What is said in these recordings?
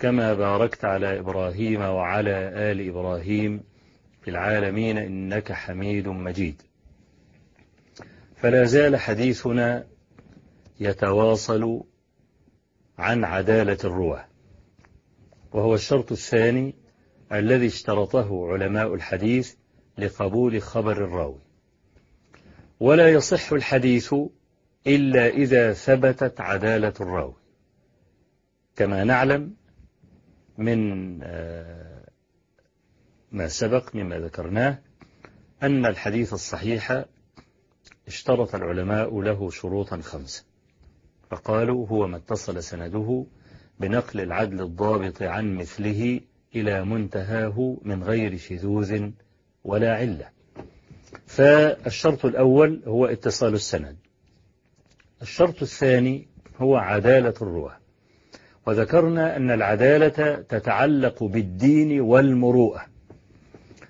كما باركت على إبراهيم وعلى آل إبراهيم في العالمين إنك حميد مجيد. فلا زال حديثنا يتواصل عن عدالة الرواه وهو الشرط الثاني الذي اشترطه علماء الحديث لقبول خبر الراوي. ولا يصح الحديث إلا إذا ثبتت عدالة الراوي. كما نعلم من ما سبق مما ذكرناه أن الحديث الصحيح اشترط العلماء له شروطا خمسة. فقالوا هو ما اتصل سنده بنقل العدل الضابط عن مثله إلى منتهاه من غير شذوذ ولا علة. فالشرط الأول هو اتصال السند. الشرط الثاني هو عدالة الرواة. وذكرنا أن العدالة تتعلق بالدين والمروءة.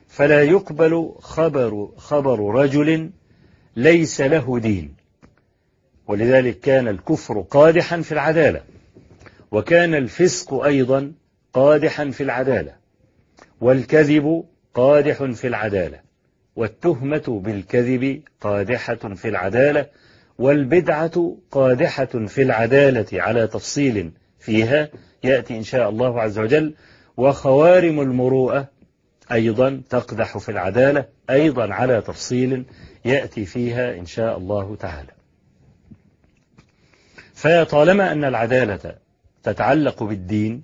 فلا يقبل خبر, خبر رجل ليس له دين. ولذلك كان الكفر قادحا في العدالة وكان الفسق أيضا قادحا في العدالة والكذب قادح في العدالة والتهمة بالكذب قادحة في العدالة والبدعة قادحة في العدالة على تفصيل فيها يأتي إن شاء الله عز وجل. وخوارم المروءة أيضا تقدح في العدالة أيضا على تفصيل يأتي فيها إن شاء الله تعالى. فطالما أن العدالة تتعلق بالدين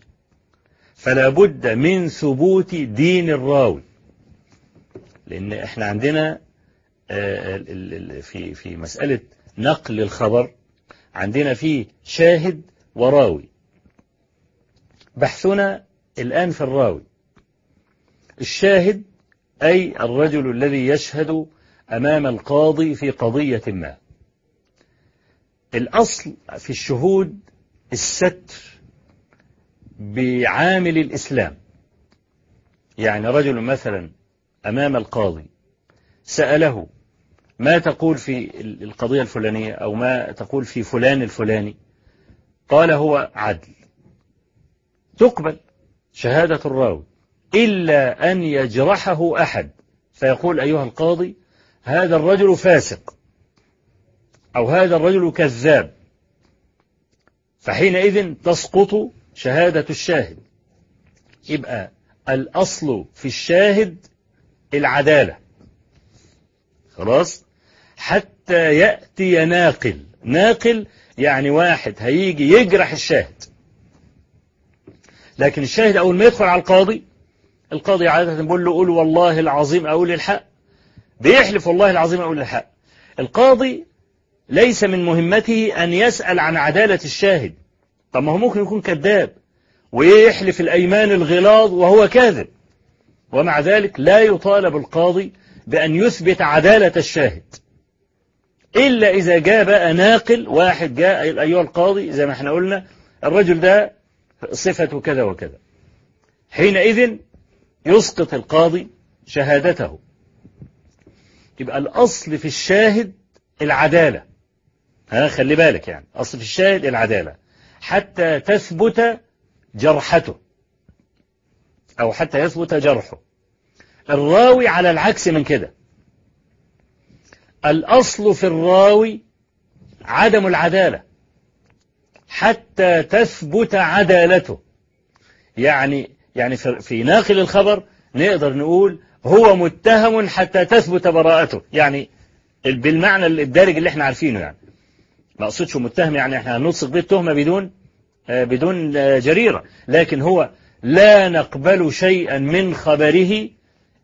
فلا بد من ثبوت دين الراوي. لأن إحنا عندنا في في مسألة نقل الخبر عندنا فيه شاهد وراوي. بحثنا الآن في الراوي. الشاهد أي الرجل الذي يشهد أمام القاضي في قضية ما. الأصل في الشهود الستر بعامل الإسلام. يعني رجل مثلا أمام القاضي سأله ما تقول في القضية الفلانية؟ أو ما تقول في فلان الفلاني؟ قال هو عدل. تقبل شهادة الراوي. إلا أن يجرحه أحد. فيقول أيها القاضي هذا الرجل فاسق. أو هذا الرجل كذاب. فحينئذ تسقط شهادة الشاهد. يبقى الأصل في الشاهد العدالة. خلاص؟ حتى يأتي ناقل. ناقل يعني واحد هيجي يجرح الشاهد. لكن الشاهد أول ما يدخل على القاضي القاضي عادة بيقول له قول والله العظيم أقول الحق. بيحلف والله العظيم أقول الحق. القاضي ليس من مهمته أن يسأل عن عدالة الشاهد. طب ما هو ممكن يكون كذاب ويحلف الأيمان الغلاظ وهو كاذب. ومع ذلك لا يطالب القاضي بأن يثبت عدالة الشاهد. إلا إذا جاء بقى ناقل واحد جاء أيها القاضي زي ما إحنا قلنا الرجل ده صفته كذا وكذا. حينئذ يسقط القاضي شهادته. يبقى الأصل في الشاهد العدالة. ها خلي بالك يعني. أصل في الشاهد العدالة. حتى تثبت جرحته. أو حتى يثبت جرحه. الراوي على العكس من كده. الأصل في الراوي عدم العدالة. حتى تثبت عدالته. يعني يعني في ناقل الخبر نقدر نقول هو متهم حتى تثبت براءته. يعني بالمعنى الدارج اللي إحنا عارفينه يعني. ما اقصدش متهم يعني إحنا هنلصق به التهمة بدون بدون جريرة. لكن هو لا نقبل شيئا من خبره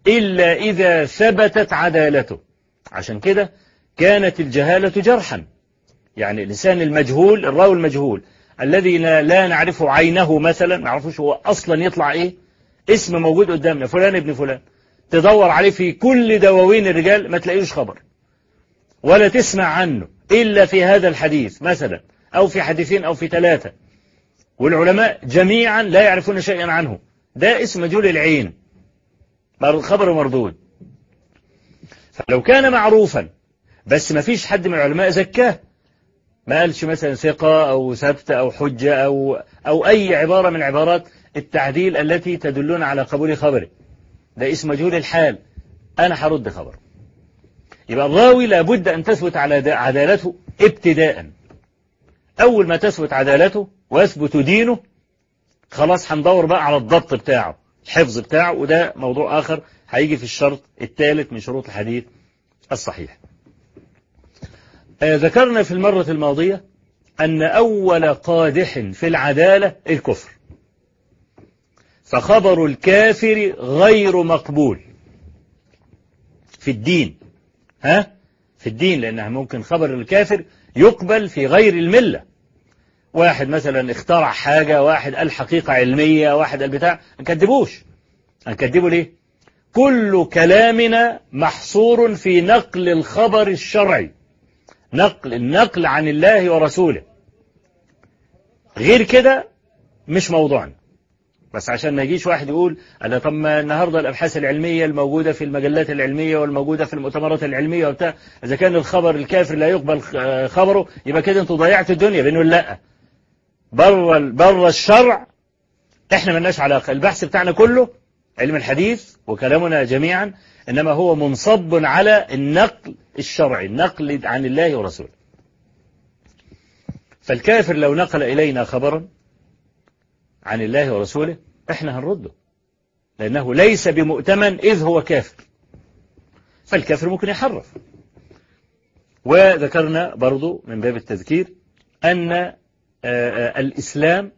إلا إذا ثبتت عدالته. عشان كده كانت الجهالة جرحا. يعني الإنسان المجهول الراوي المجهول الذي لا نعرفه عينه مثلا ما نعرفوش هو أصلا يطلع إيه؟ اسم موجود قدامنا فلان ابن فلان. تدور عليه في كل دواوين الرجال ما تلاقيش خبر. ولا تسمع عنه إلا في هذا الحديث مثلا أو في حديثين أو في ثلاثة. والعلماء جميعا لا يعرفون شيئا عنه. ده اسم مجهول العين. خبر مردود. فلو كان معروفا بس ما فيش حد من العلماء زكاه. ما قالش مثلا ثقة أو ثبت أو حجة أو, أو أي عبارة من عبارات التعديل التي تدلون على قبول خبره. ده اسم مجهول الحال. أنا هرد خبر يبقى الراوي لابد أن تثبت على عدالته ابتداء أول ما تثبت عدالته ويثبت دينه خلاص هندور بقى على الضبط بتاعه الحفظ بتاعه وده موضوع آخر هيجي في الشرط الثالث من شروط الحديث الصحيح. ذكرنا في المرة الماضية أن أول قادح في العدالة الكفر. فخبر الكافر غير مقبول في الدين. ها؟ في الدين لأنها ممكن خبر الكافر يقبل في غير الملة. واحد مثلا اخترع حاجة واحد قال حقيقة علمية واحد قال بتاع نكذبوش هنكذبه ليه؟ كل كلامنا محصور في نقل الخبر الشرعي. نقل النقل عن الله ورسوله. غير كده مش موضوعنا. بس عشان ما يجيش واحد يقول أنا طب ما النهارده الأبحاث العلمية الموجودة في المجلات العلمية والموجودة في المؤتمرات العلمية وبتاع إذا كان الخبر الكافر لا يقبل خبره يبقى كده أنتوا ضيعتوا الدنيا. بنقول لأ. بره بره الشرع إحنا ملناش علاقة. البحث بتاعنا كله علم الحديث وكلامنا جميعا إنما هو منصب على النقل الشرعي النقل عن الله ورسوله. فالكافر لو نقل إلينا خبرا عن الله ورسوله إحنا هنرده. لأنه ليس بمؤتمن إذ هو كافر. فالكافر ممكن يحرف. وذكرنا برضو من باب التذكير أن الإسلام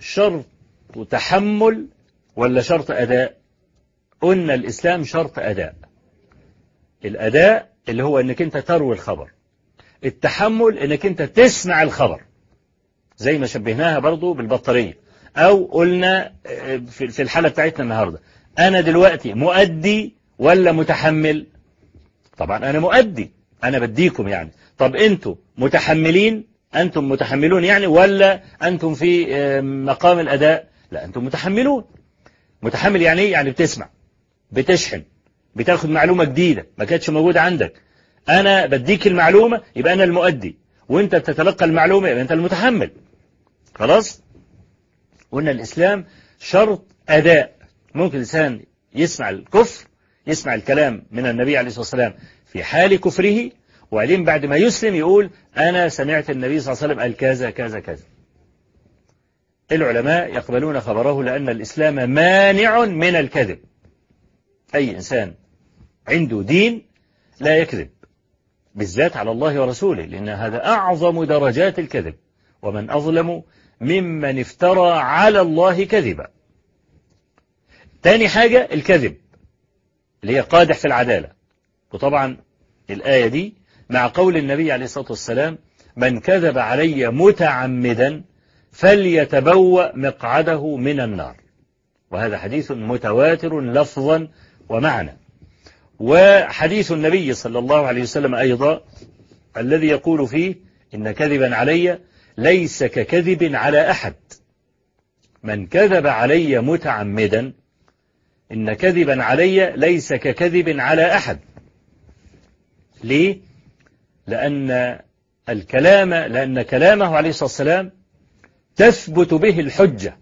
شرط تحمل ولا شرط أداء؟ قلنا الإسلام شرط أداء. الأداء اللي هو أنك أنت تروي الخبر. التحمل أنك أنت تسمع الخبر. زي ما شبهناها برضو بالبطارية. أو قلنا في الحالة بتاعتنا النهاردة. أنا دلوقتي مؤدي ولا متحمل؟ طبعا أنا مؤدي. أنا بديكم يعني. طب أنتم متحملين؟ أنتم متحملون يعني ولا أنتم في مقام الأداء؟ لا أنتم متحملون. متحمل يعني إيه؟ يعني بتسمع بتشحن بتاخد معلومة جديدة ما كانتش موجودة عندك. أنا بديك المعلومة يبقى أنا المؤدي. وأنت بتتلقى المعلومة يبقى أنت المتحمل. خلاص؟ قلنا الإسلام شرط أداء. ممكن الإنسان يسمع الكفر يسمع الكلام من النبي عليه الصلاة والسلام في حال كفره وبعدين بعد ما يسلم يقول أنا سمعت النبي صلى الله عليه وسلم قال كذا كذا كذا. العلماء يقبلون خبره لأن الإسلام مانع من الكذب. أي إنسان عنده دين لا يكذب بالذات على الله ورسوله لأن هذا أعظم درجات الكذب. ومن أظلم ممن افترى على الله كذبا. تاني حاجة الكذب اللي هي قادح في العدالة. وطبعا الآية دي مع قول النبي عليه الصلاة والسلام من كذب علي متعمدا فليتبوأ مقعده من النار. وهذا حديث متواتر لفظا ومعنى. وحديث النبي صلى الله عليه وسلم أيضا الذي يقول فيه إن كذبا علي ليس ككذب على أحد. من كذب علي متعمدا إن كذبا علي ليس ككذب على أحد. ليه؟ لأن الكلام لأن كلامه عليه الصلاة والسلام تثبت به الحجة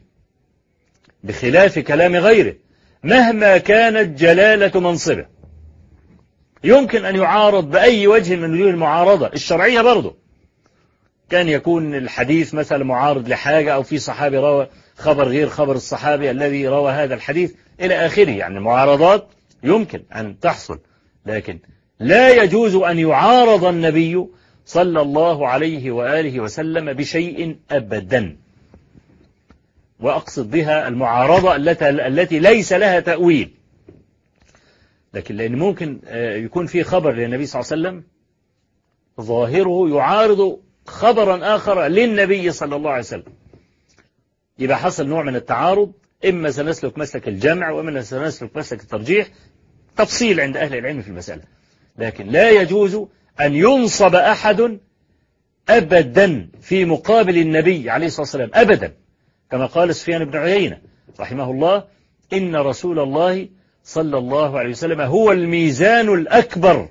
بخلاف كلام غيره مهما كانت جلالة منصبه. يمكن أن يعارض بأي وجه من وجوه المعارضة الشرعية برضه. كان يكون الحديث مثلا معارض لحاجة أو في صحابي روى خبر غير خبر الصحابي الذي روى هذا الحديث إلى آخره. يعني المعارضات يمكن أن تحصل لكن لا يجوز أن يعارض النبي صلى الله عليه وآله وسلم بشيء أبدا. وأقصد بها المعارضة التي ليس لها تأويل. لكن لأن ممكن يكون في خبر للنبي صلى الله عليه وسلم ظاهره يعارض خبرا آخر للنبي صلى الله عليه وسلم. يبقى حصل نوع من التعارض إما سنسلك مسلك الجمع وإما سنسلك مسلك الترجيح. تفصيل عند أهل العلم في المسألة. لكن لا يجوز أن ينصب أحد أبدا في مقابل النبي عليه الصلاة والسلام أبدا. كما قال سفيان بن عيينة رحمه الله إن رسول الله صلى الله عليه وسلم هو الميزان الأكبر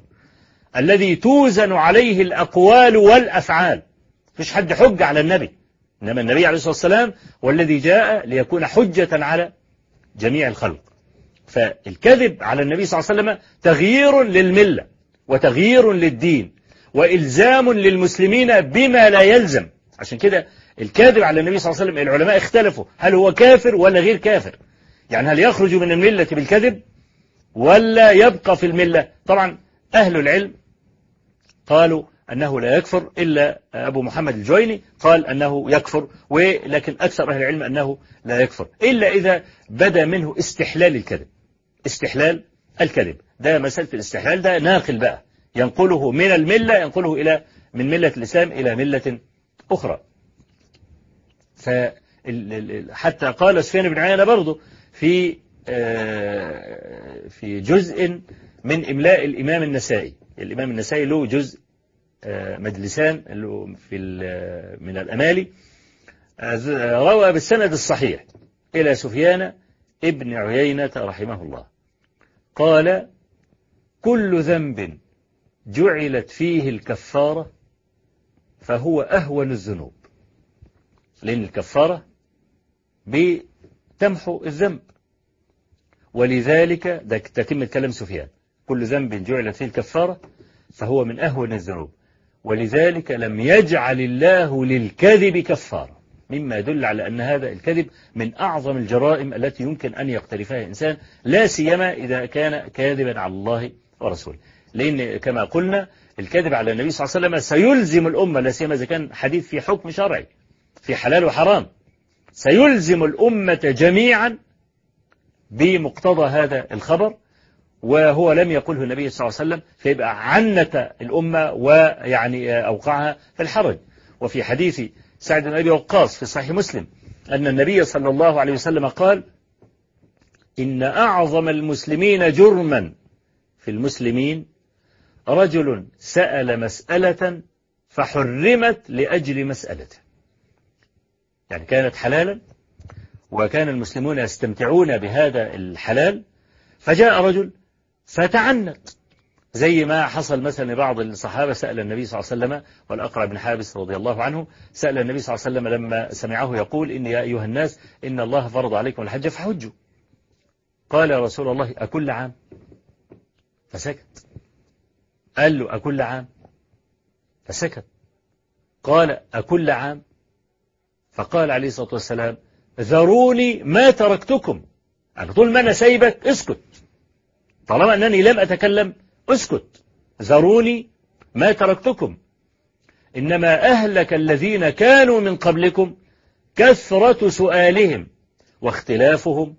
الذي توزن عليه الأقوال والأفعال. فيش حد حج على النبي إنما النبي عليه الصلاة والسلام والذي جاء ليكون حجة على جميع الخلق. فالكذب على النبي صلى الله عليه وسلم تغيير للملة وتغيير للدين وإلزام للمسلمين بما لا يلزم. عشان كده الكاذب على النبي صلى الله عليه وسلم العلماء اختلفوا هل هو كافر ولا غير كافر؟ يعني هل يخرج من الملة بالكذب ولا يبقى في الملة؟ طبعا أهل العلم قالوا أنه لا يكفر إلا أبو محمد الجويني قال أنه يكفر ولكن أكثر أهل العلم أنه لا يكفر إلا إذا بدا منه استحلال الكذب استحلال الكذب. ده مسألة الاستحلال ده ناقل بقى ينقله من الملة ينقله إلى من ملة الإسلام إلى ملة أخرى. حتى قال سفيان بن عيانة برضه في في جزء من إملاء الإمام النسائي. الإمام النسائي له جزء مجلسان في من الأمالي. روى بالسند الصحيح إلى سفيان ابن عيينة رحمه الله. قال كل ذنب جعلت فيه الكفارة فهو أهون الذنوب. لأن الكفارة بتمحو الذنب. ولذلك ده تتم كلام سفيان. كل ذنب جعلت فيه الكفارة فهو من أهون الذنوب. ولذلك لم يجعل الله للكذب كفارة. مما يدل على أن هذا الكذب من أعظم الجرائم التي يمكن أن يقترفها إنسان لا سيما إذا كان كاذبا على الله ورسوله. لأن كما قلنا الكذب على النبي صلى الله عليه وسلم سيلزم الأمة لا سيما إذا كان حديث في حكم شرعي. في حلال وحرام. سيلزم الأمة جميعا بمقتضى هذا الخبر وهو لم يقله النبي صلى الله عليه وسلم فيبقى عنت الأمة ويعني أوقعها في الحرج. وفي حديث سعد بن أبي وقاص في صحيح مسلم أن النبي صلى الله عليه وسلم قال إن أعظم المسلمين جرما في المسلمين رجل سأل مسألة فحرمت لأجل مسألته. يعني كانت حلالا وكان المسلمون يستمتعون بهذا الحلال فجاء رجل فتعنت زي ما حصل مثلا لبعض الصحابة سأل النبي صلى الله عليه وسلم والأقرع بن حابس رضي الله عنه سأل النبي صلى الله عليه وسلم لما سمعه يقول إن يا أيها الناس إن الله فرض عليكم الحج فحجوا. قال يا رسول الله أكل عام. فسكت. قال له أكل عام. فسكت. قال أكل عام. فقال عليه الصلاة والسلام ذروني ما تركتكم. أنا طول ما أنا سايبك اسكت. طالما أنني لم أتكلم اسكت. ذروني ما تركتكم. إنما أهلك الذين كانوا من قبلكم كثرة سؤالهم واختلافهم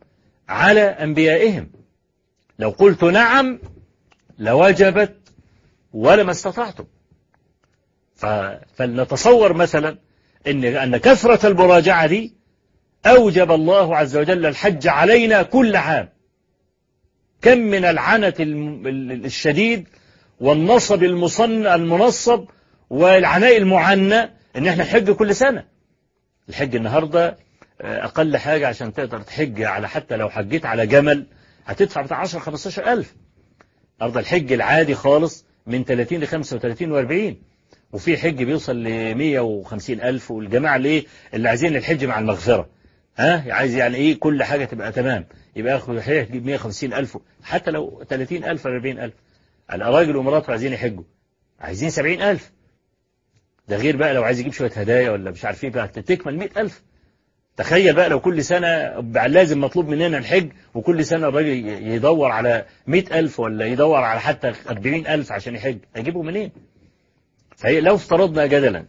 على أنبيائهم. لو قلت نعم لوجبت ولما استطعتم. فلنتصور مثلا إن, أن كثرة المراجعة دي أوجب الله عز وجل الحج علينا كل عام. كم من العنة الشديد والنصب المنصب والعناء المعنى إن إحنا نحج كل سنة. الحج النهاردة أقل حاجة عشان تقدر تحج على حتى لو حجيت على جمل هتدفع بتاع 10 15 ألف. النهارده الحج العادي خالص من 30 ل 35 و40 وفي حج بيوصل ل 150 ألف والجماعة اللي إيه؟ اللي عايزين الحج مع المغفرة. ها؟ عايز يعني إيه؟ كل حاجة تبقى تمام. يبقى ياخد يجيب 150 ألف حتى لو 30 ألف ولا 40 ألف. الراجل ومراته عايزين يحجوا. عايزين 70 ألف. ده غير بقى لو عايز يجيب شوية هدايا ولا مش عارف إيه بقى تكمل 100 ألف. تخيل بقى لو كل سنة لازم مطلوب مننا الحج وكل سنة الراجل يدور على مئة ألف ولا يدور على حتى أربعين ألف عشان يحج. هيجيبه منين؟ فهي لو افترضنا جدلا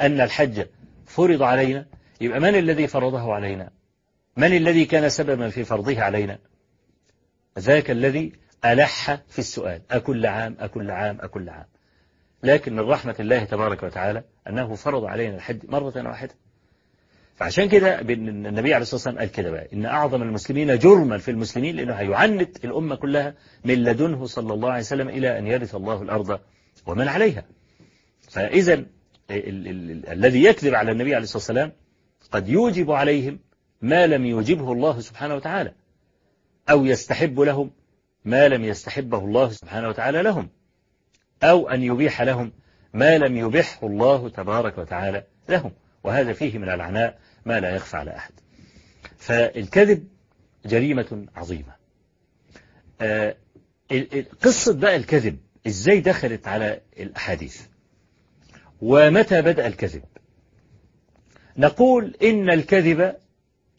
أن الحج فرض علينا يبقى من الذي فرضه علينا؟ من الذي كان سببا في فرضه علينا؟ ذاك الذي ألح في السؤال أكل عام أكل عام أكل عام. لكن من رحمة الله تبارك وتعالى أنه فرض علينا الحج مرة واحدة. فعشان كده النبي عليه الصلاة والسلام قال كده بقى إن أعظم المسلمين جرما في المسلمين لأنه هيعنت الأمة كلها من لدنه صلى الله عليه وسلم إلى أن يرث الله الأرض ومن عليها. فإذا الذي يكذب على النبي عليه الصلاة والسلام قد يوجب عليهم ما لم يوجبه الله سبحانه وتعالى أو يستحب لهم ما لم يستحبه الله سبحانه وتعالى لهم أو أن يبيح لهم ما لم يبحه الله تبارك وتعالى لهم. وهذا فيه من العناء ما لا يخفى على أحد. فالكذب جريمة عظيمة. قصة بقى الكذب إزاي دخلت على الأحاديث؟ ومتى بدأ الكذب؟ نقول إن الكذب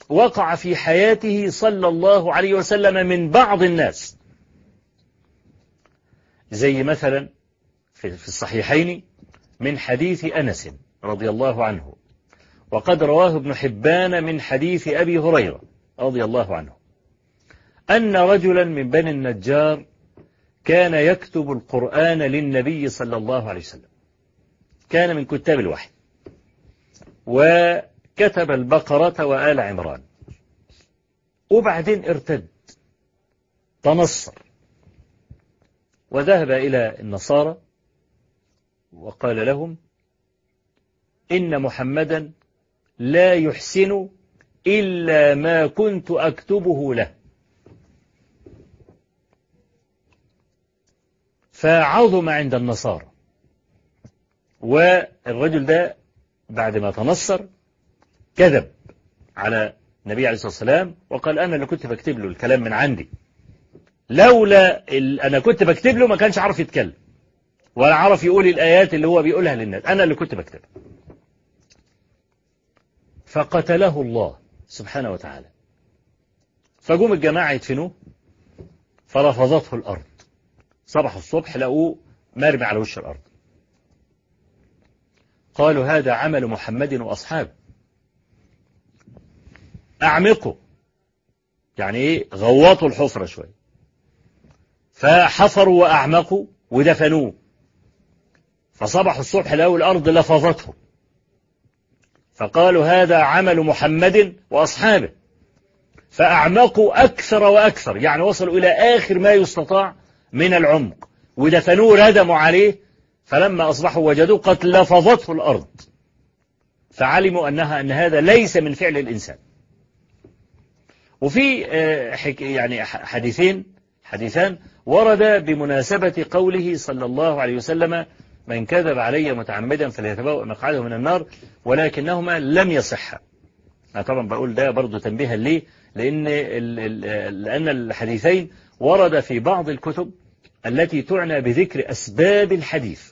وقع في حياته صلى الله عليه وسلم من بعض الناس. زي مثلا في الصحيحين من حديث أنس رضي الله عنه وقد رواه ابن حبان من حديث أبي هريرة رضي الله عنه أن رجلا من بني النجار كان يكتب القرآن للنبي صلى الله عليه وسلم. كان من كتاب الوحي. وكتب البقرة وآل عمران. وبعدين ارتد. تنصر. وذهب إلى النصارى وقال لهم إن محمدا لا يحسن إلا ما كنت أكتبه له. فعظم عند النصارى. والرجل ده بعد ما تنصر كذب على النبي عليه الصلاة والسلام وقال أنا اللي كنت بكتب له الكلام من عندي. لولا أنا كنت بكتب له ما كانش عارف يتكلم ولا عارف يقول الآيات اللي هو بيقولها للناس. أنا اللي كنت بكتبها فقتله الله سبحانه وتعالى. فجم الجماعة يدفنوه. فرفضته الأرض. صبح الصبح لقوه مرمي على وش الأرض. قالوا هذا عمل محمد وأصحابه أعمقوا. يعني إيه؟ غوطوا الحفرة شوية فحفروا وأعمقوا ودفنوه. فصبحوا الصبح لقوا الأرض لفظته فقالوا هذا عمل محمد وأصحابه. فأعمقوا أكثر وأكثر. يعني وصلوا إلى آخر ما يستطاع من العمق. ودفنوه ردموا عليه فلما أصبحوا وجدوه قد لفظته الأرض. فعلموا أنها أن هذا ليس من فعل الإنسان. وفي يعني حديثين حديثان ورد بمناسبة قوله صلى الله عليه وسلم من كذب علي متعمدا فليتبوأ مقعده من النار ولكنهما لم يصحا أنا طبعا بقول ده برضو تنبيها ليه؟ لأن, لأن الحديثين ورد في بعض الكتب التي تعنى بذكر أسباب الحديث.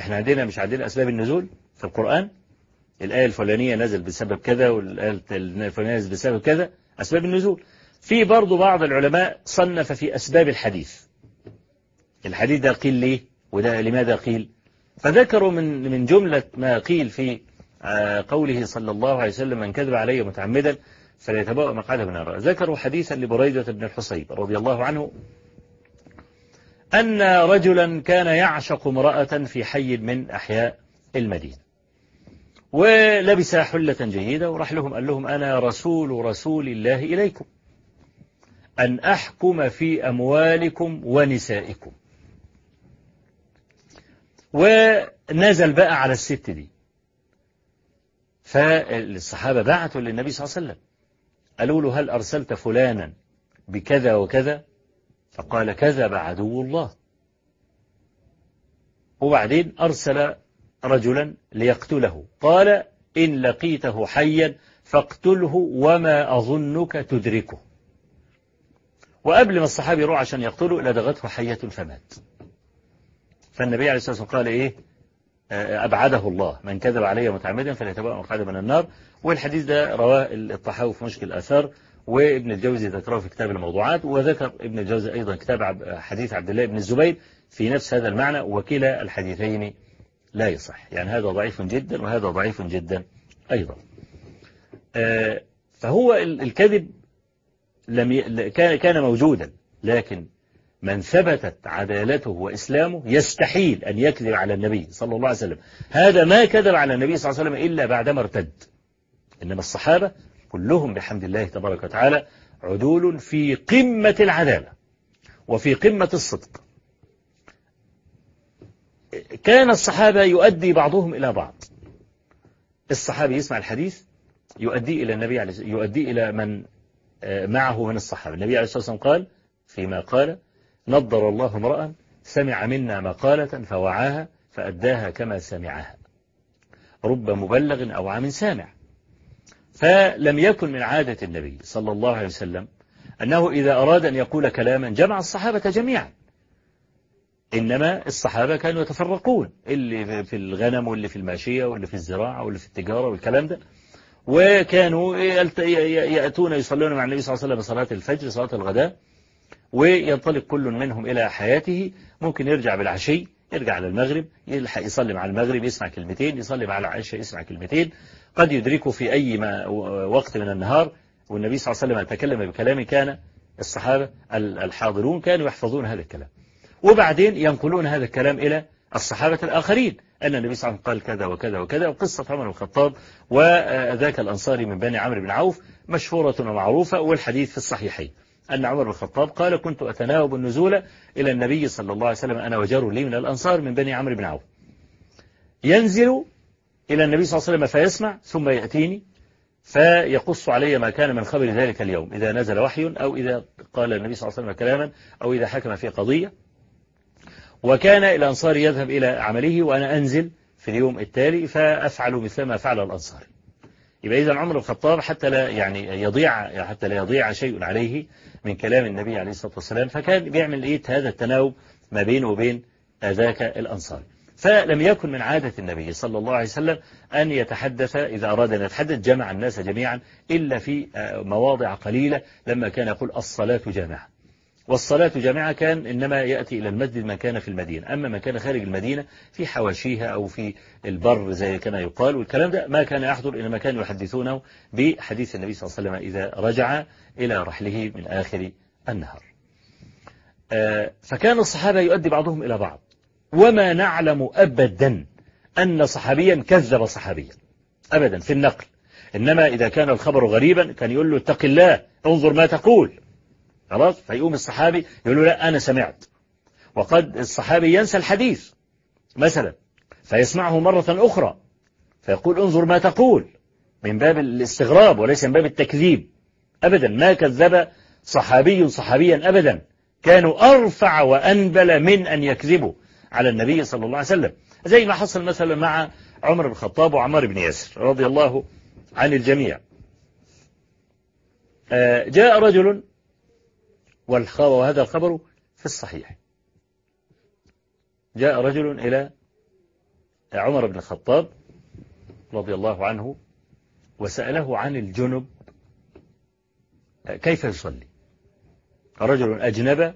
إحنا عندنا مش عندنا أسباب النزول في القرآن؟ الآية الفلانية نزل بسبب كذا والآية الفلانية نزل بسبب كذا. أسباب النزول. في برضو بعض العلماء صنف في أسباب الحديث. الحديث ده قيل ليه؟ وده لماذا قيل؟ فذكروا من من جملة ما قيل في قوله صلى الله عليه وسلم من كذب علي متعمدا فليتبوأ مقعده من النار ذكروا حديثا لبريدة بن الحصيب رضي الله عنه أن رجلا كان يعشق امرأة في حي من أحياء المدينة ولبس حلة جيدة وراح لهم قال لهم أنا رسول رسول الله إليكم أن أحكم في أموالكم ونسائكم. ونزل بقى على الست دي. فالصحابة بعثوا للنبي صلى الله عليه وسلم قالوا له هل أرسلت فلانا بكذا وكذا؟ فقال كذب عدو الله. وبعدين أرسل رجلا ليقتله. قال إن لقيته حيا فاقتله وما أظنك تدركه. وقبل ما الصحابي يروح عشان يقتله لدغته حية فمات. فالنبي عليه الصلاة والسلام قال إيه؟ أبعده الله. من كذب علي متعمدا فليتبوأ مقعده من النار. والحديث ده رواه الطحاوي في مشكل الآثار وابن الجوزي ذكره في كتاب الموضوعات وذكر ابن الجوزي أيضا كتاب حديث عبد الله بن الزبير في نفس هذا المعنى وكلا الحديثين لا يصح. يعني هذا ضعيف جدا وهذا ضعيف جدا أيضا. فهو الكذب لم ي... كان كان موجودا لكن من ثبتت عدالته وإسلامه يستحيل أن يكذب على النبي صلى الله عليه وسلم. هذا ما كذب على النبي صلى الله عليه وسلم إلا بعدما ارتد. إنما الصحابة كلهم بحمد الله تبارك وتعالى عدول في قمة العدالة وفي قمة الصدق. كان الصحابة يؤدي بعضهم إلى بعض. الصحابي يسمع الحديث يؤدي إلى النبي عليه يؤدي إلى من معه من الصحابة. النبي عليه الصلاة والسلام قال فيما قال نضر الله امرأ سمع منا مقالة فوعاها فأداها كما سمعها. رب مبلغ أو عام سامع. فلم يكن من عادة النبي صلى الله عليه وسلم أنه إذا أراد أن يقول كلاما جمع الصحابة جميعا. إنما الصحابة كانوا يتفرقون اللي في الغنم واللي في الماشية واللي في الزراعة واللي في التجارة والكلام ده. وكانوا يأتون يصلون مع النبي صلى الله عليه وسلم صلاة الفجر صلاة الغداء وينطلق كل منهم إلى حياته. ممكن يرجع بالعشي يرجع على المغرب يلحق يصلي مع المغرب يسمع كلمتين يصلي مع العشاء يسمع كلمتين. قد يدركه في أي ما وقت من النهار. والنبي صلى الله عليه وسلم تكلم بكلام كان الصحابة الحاضرون كانوا يحفظون هذا الكلام. وبعدين ينقلون هذا الكلام إلى الصحابة الآخرين. أن النبي صلى الله عليه وسلم قال كذا وكذا وكذا وقصة عمر بن الخطاب وذاك الأنصاري من بني عمرو بن عوف مشهورة ومعروفة والحديث في الصحيحين. أن عمر بن الخطاب قال كنت أتناوب النزول إلى النبي صلى الله عليه وسلم أنا وجار لي من الأنصار من بني عمرو بن عوف. ينزل إلى النبي صلى الله عليه وسلم فيسمع ثم يأتيني فيقص علي ما كان من خبر ذلك اليوم إذا نزل وحي أو إذا قال النبي صلى الله عليه وسلم كلاما أو إذا حكم في قضية. وكان الأنصار يذهب إلى عمله وأنا أنزل في اليوم التالي فأفعل مثل ما فعل الأنصاري يبقى إذا عمر الخطاب حتى لا يعني يضيع حتى لا يضيع شيء عليه من كلام النبي عليه الصلاة والسلام فكان بيعمل إيه؟ هذا التناوب ما بينه وبين ذاك الأنصار فلم يكن من عادة النبي صلى الله عليه وسلم أن يتحدث إذا أراد أن يتحدث جمع الناس جميعا إلا في مواضع قليلة لما كان يقول الصلاة جامعة والصلاة جامعة كان إنما يأتي إلى المسجد من كان في المدينة. أما من كان خارج المدينة في حواشيها أو في البر زي كان يقال والكلام ده ما كان يحضر إنما كانوا يحدثونه بحديث النبي صلى الله عليه وسلم إذا رجع إلى رحله من آخر النهر فكان الصحابة يؤدي بعضهم إلى بعض. وما نعلم أبدا أن صحابيا كذب صحابيا. أبدا في النقل. إنما إذا كان الخبر غريبا كان يقول له اتق الله انظر ما تقول. خلاص؟ فيقوم الصحابي يقول له لا أنا سمعت. وقد الصحابي ينسى الحديث مثلا فيسمعه مرة أخرى فيقول انظر ما تقول من باب الاستغراب وليس من باب التكذيب. أبدا ما كذب صحابي صحابيا أبدا. كانوا أرفع وأنبل من أن يكذبوا على النبي صلى الله عليه وسلم. زي ما حصل مثلا مع عمر بن الخطاب وعمار بن ياسر رضي الله عن الجميع جاء رجل وهذا الخبر في الصحيح. جاء رجل إلى عمر بن الخطاب رضي الله عنه وسأله عن الجنب كيف يصلي؟ رجل أجنب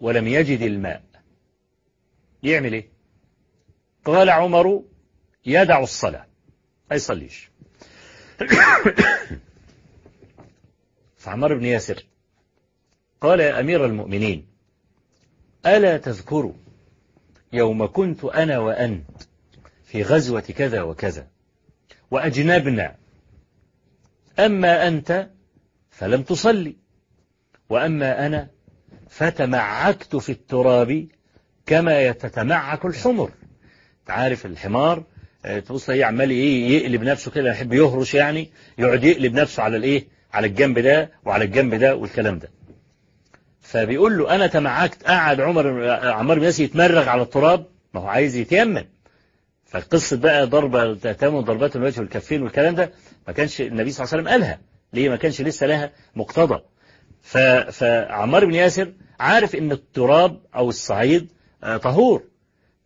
ولم يجد الماء. يعمل إيه؟ قال عمر يدع الصلاة. ما يصليش فعمر بن ياسر قال يا أمير المؤمنين ألا تذكروا يوم كنت أنا وأنت في غزوة كذا وكذا وأجنبنا أما أنت فلم تصلي وأما أنا فتمعكت في التراب كما تتمعك الحمر. تعرف الحمار تبص هي عمال إيه يقلب نفسه كده يحب يهرش يعني يقعد يقلب نفسه على الإيه؟ على الجنب ده وعلى الجنب ده والكلام ده. فبيقول له أنا تمعكت قعد عمر عمار بن ياسر يتمرغ على التراب. ما هو عايز يتيمم. فقصه بقى ضربة تتم ضربات الوجه والكفين والكلام ده ما كانش النبي صلى الله عليه وسلم قالها. ليه ما كانش لسه لها مقتضى. فعمار بن ياسر عارف إن التراب أو الصعيد طهور.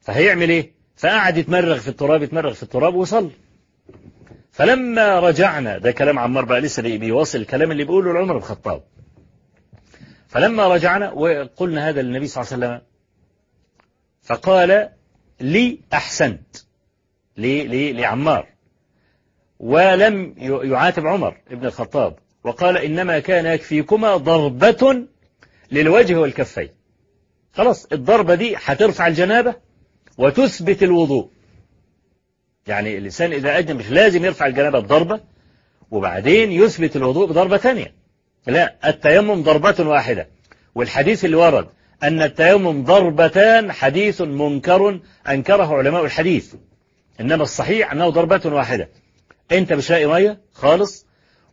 فهيعمل إيه؟ فقعد يتمرغ في التراب يتمرغ في التراب وصل فلما رجعنا ده كلام عمار بقى لسه بيواصل الكلام اللي بيقوله لعمر بن الخطاب. فلما رجعنا وقلنا هذا للنبي صلى الله عليه وسلم فقال لي أحسنت لي لي لعمار ولم يعاتب عمر ابن الخطاب وقال إنما كان يكفيكما ضربة للوجه والكفين. خلاص الضربة دي هترفع الجنابة وتثبت الوضوء. يعني الإنسان إذا أجنب مش لازم يرفع الجنابة بضربة وبعدين يثبت الوضوء بضربة ثانية. لا التيمم ضربة واحدة. والحديث اللي ورد أن التيمم ضربتان حديث منكر أنكره علماء الحديث. إنما الصحيح أنه ضربة واحدة. أنت مش لاقي مية خالص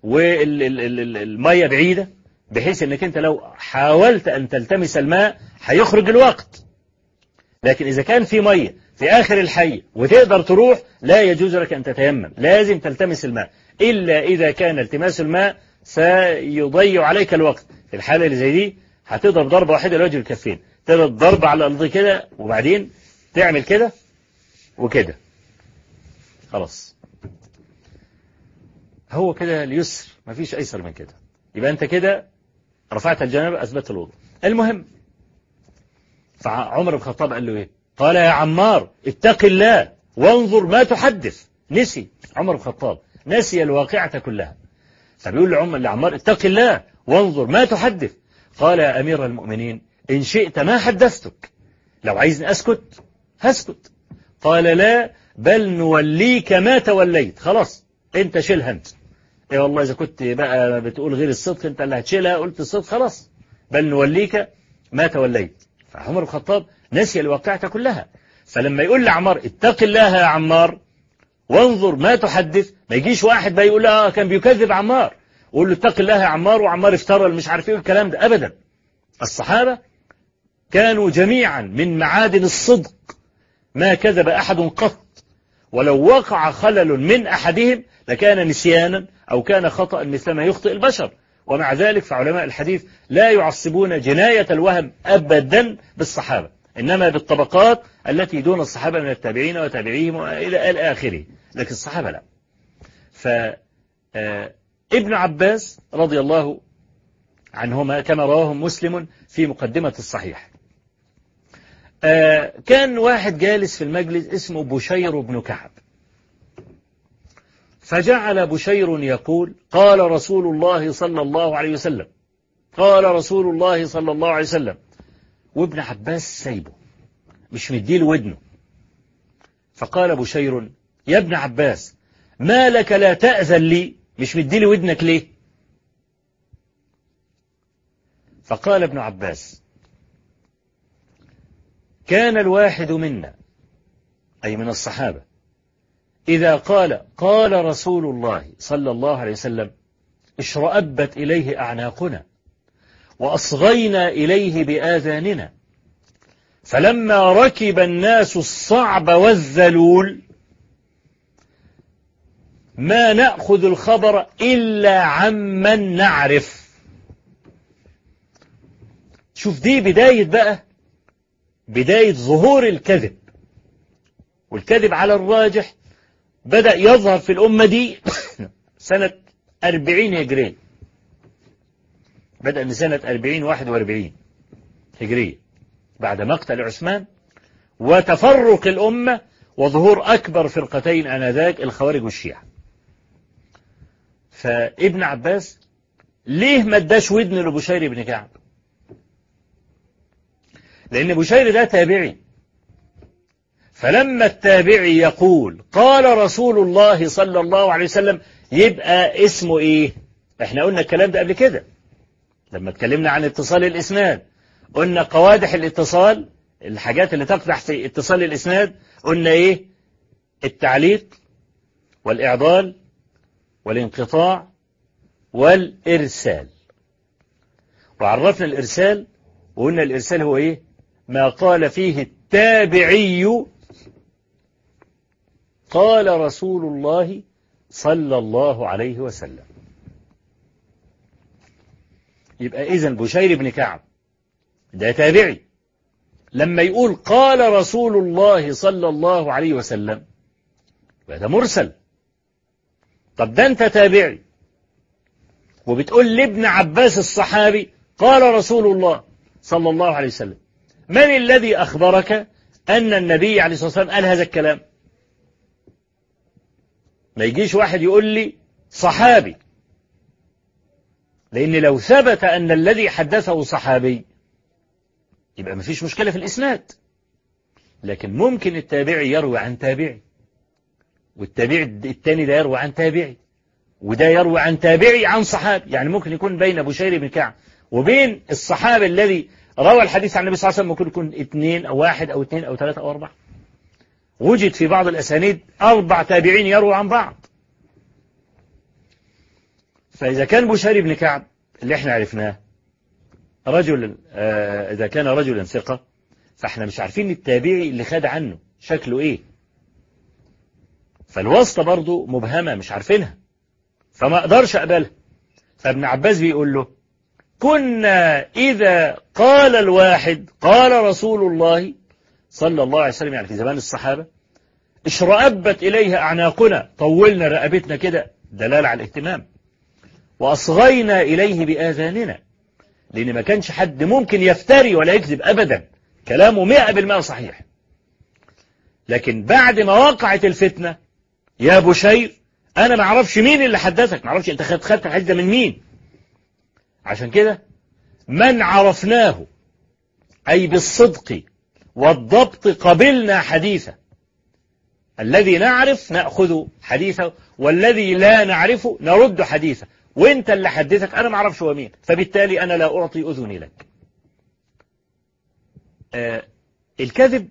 والمية بعيدة بحيث أنك أنت لو حاولت أن تلتمس الماء هيخرج الوقت. لكن إذا كان في مية في آخر الحي وتقدر تروح لا يجوز لك أن تتيمم. لازم تلتمس الماء. إلا إذا كان التماس الماء سيضيع عليك الوقت. في الحالة اللي زي دي هتضرب ضربة واحدة لوجه الكفين. تضرب ضربة على الأرض كده وبعدين تعمل كده وكده. خلاص. هو كده اليسر مفيش أيسر من كده. يبقى أنت كده رفعت الجنابة أثبت الوضوء المهم فعمر بن الخطاب قال له إيه؟ قال يا عمار اتق الله وانظر ما تحدث. نسي عمر بن الخطاب. نسي الواقعة كلها. فبيقول لعمر لعمار اتق الله وانظر ما تحدث. قال يا أمير المؤمنين إن شئت ما حدثتك لو عايزني أسكت هسكت. قال لا بل نوليك ما توليت. خلاص انت شيلها انت إيه والله إذا كنت بقى بتقول غير الصدق انت اللي هتشيلها قلت الصدق خلاص. بل نوليك ما توليت. فعمر الخطاب نسي الواقعة كلها. فلما يقول لعمار اتق الله يا عمار وانظر ما تحدث. ما يجيش واحد بقى يقول آه كان بيكذب عمار. ويقول له اتق الله يا عمار وعمار افترى مش عارف إيه الكلام ده. ابدا. الصحابة كانوا جميعا من معادن الصدق. ما كذب أحد قط. ولو وقع خلل من أحدهم لكان نسيانا أو كان خطأ مثل ما يخطئ البشر. ومع ذلك فعلماء الحديث لا يعصبون جناية الوهم أبدا بالصحابة. إنما بالطبقات التي دون الصحابة من التابعين وتابعيهم إلى آخره لكن الصحابة لا. فابن عباس رضي الله عنهما كما رواه مسلم في مقدمة الصحيح. كان واحد جالس في المجلس اسمه بشير بن كعب. فجعل بشير يقول قال رسول الله صلى الله عليه وسلم قال رسول الله صلى الله عليه وسلم وابن عباس سايبه مش مديله ودنه. فقال بشير يا ابن عباس ما لك لا تأذن لي؟ مش مديلي ودنك ليه؟ فقال ابن عباس كان الواحد منا أي من الصحابة إذا قال قال رسول الله صلى الله عليه وسلم اشرأبت إليه أعناقنا. وأصغينا إليه بآذاننا. فلما ركب الناس الصعب والذلول ما نأخذ الخبر إلا عمن نعرف. شوف دي بداية بقى بداية ظهور الكذب. والكذب على الراجح بدأ يظهر في الأمة دي سنة أربعين هجرية. بدأ من سنة أربعين واحد وأربعين هجرية بعد مقتل عثمان وتفرق الأمة وظهور أكبر فرقتين آنذاك الخوارج والشيعة. فابن عباس ليه ما اداش ودن لبشير بن كعب؟ لأن بشير ده تابعي. فلما التابعي يقول قال رسول الله صلى الله عليه وسلم يبقى اسمه إيه؟ إحنا قلنا الكلام ده قبل كده. لما اتكلمنا عن اتصال الإسناد قلنا قوادح الاتصال الحاجات اللي تقدح في اتصال الإسناد قلنا إيه؟ التعليق والإعضال والانقطاع والإرسال. وعرفنا الإرسال وقلنا الإرسال هو إيه؟ ما قال فيه التابعي قال رسول الله صلى الله عليه وسلم. يبقى إذن بشير بن كعب. ده تابعي. لما يقول قال رسول الله صلى الله عليه وسلم ده مرسل. طب ده أنت تابعي. وبتقول لابن عباس الصحابي قال رسول الله صلى الله عليه وسلم من الذي أخبرك أن النبي عليه الصلاة والسلام قال هذا الكلام؟ ما يجيش واحد يقول لي صحابي. لأن لو ثبت أن الذي حدثه صحابي يبقى ما فيش مشكلة في الإسناد. لكن ممكن التابعي يروي عن تابعي والتابعي الثاني ده يروي عن تابعي وده يروي عن تابعي عن صحابي. يعني ممكن يكون بين بشير بن كعب وبين الصحابي الذي روى الحديث عن النبي صلى الله عليه وسلم ممكن يكون اثنين أو واحد أو اثنين أو ثلاثة أو أربعة. وجد في بعض الأسانيد أربع تابعين يروى عن بعض. فإذا كان بشير بن كعب اللي إحنا عرفناه رجل آه إذا كان رجلا ثقة فإحنا مش عارفين التابعي اللي خد عنه شكله إيه. فالواسطة برضو مبهمة مش عارفينها. فما أقدرش أقبلها. فابن عباس بيقول له كنا إذا قال الواحد قال رسول الله صلى الله عليه وسلم يعني في زمان الصحابة اشرأبت إليها أعناقنا طولنا رقبتنا كده. دلالة على الاهتمام. وأصغينا إليه بآذاننا. لأن ما كانش حد ممكن يفتري ولا يكذب أبدا. كلامه مئة بالمئة صحيح. لكن بعد ما وقعت الفتنة يا بشير أنا ما أعرفش مين اللي حدثك. ما أعرفش أنت خدت الحديث ده من مين. عشان كده من عرفناه أي بالصدق والضبط قبلنا حديثه. الذي نعرف نأخذ حديثه والذي لا نعرفه نرد حديثه. وانت اللي حدثك أنا ما أعرفش هو مين. فبالتالي أنا لا أعطي أذني لك. آه الكذب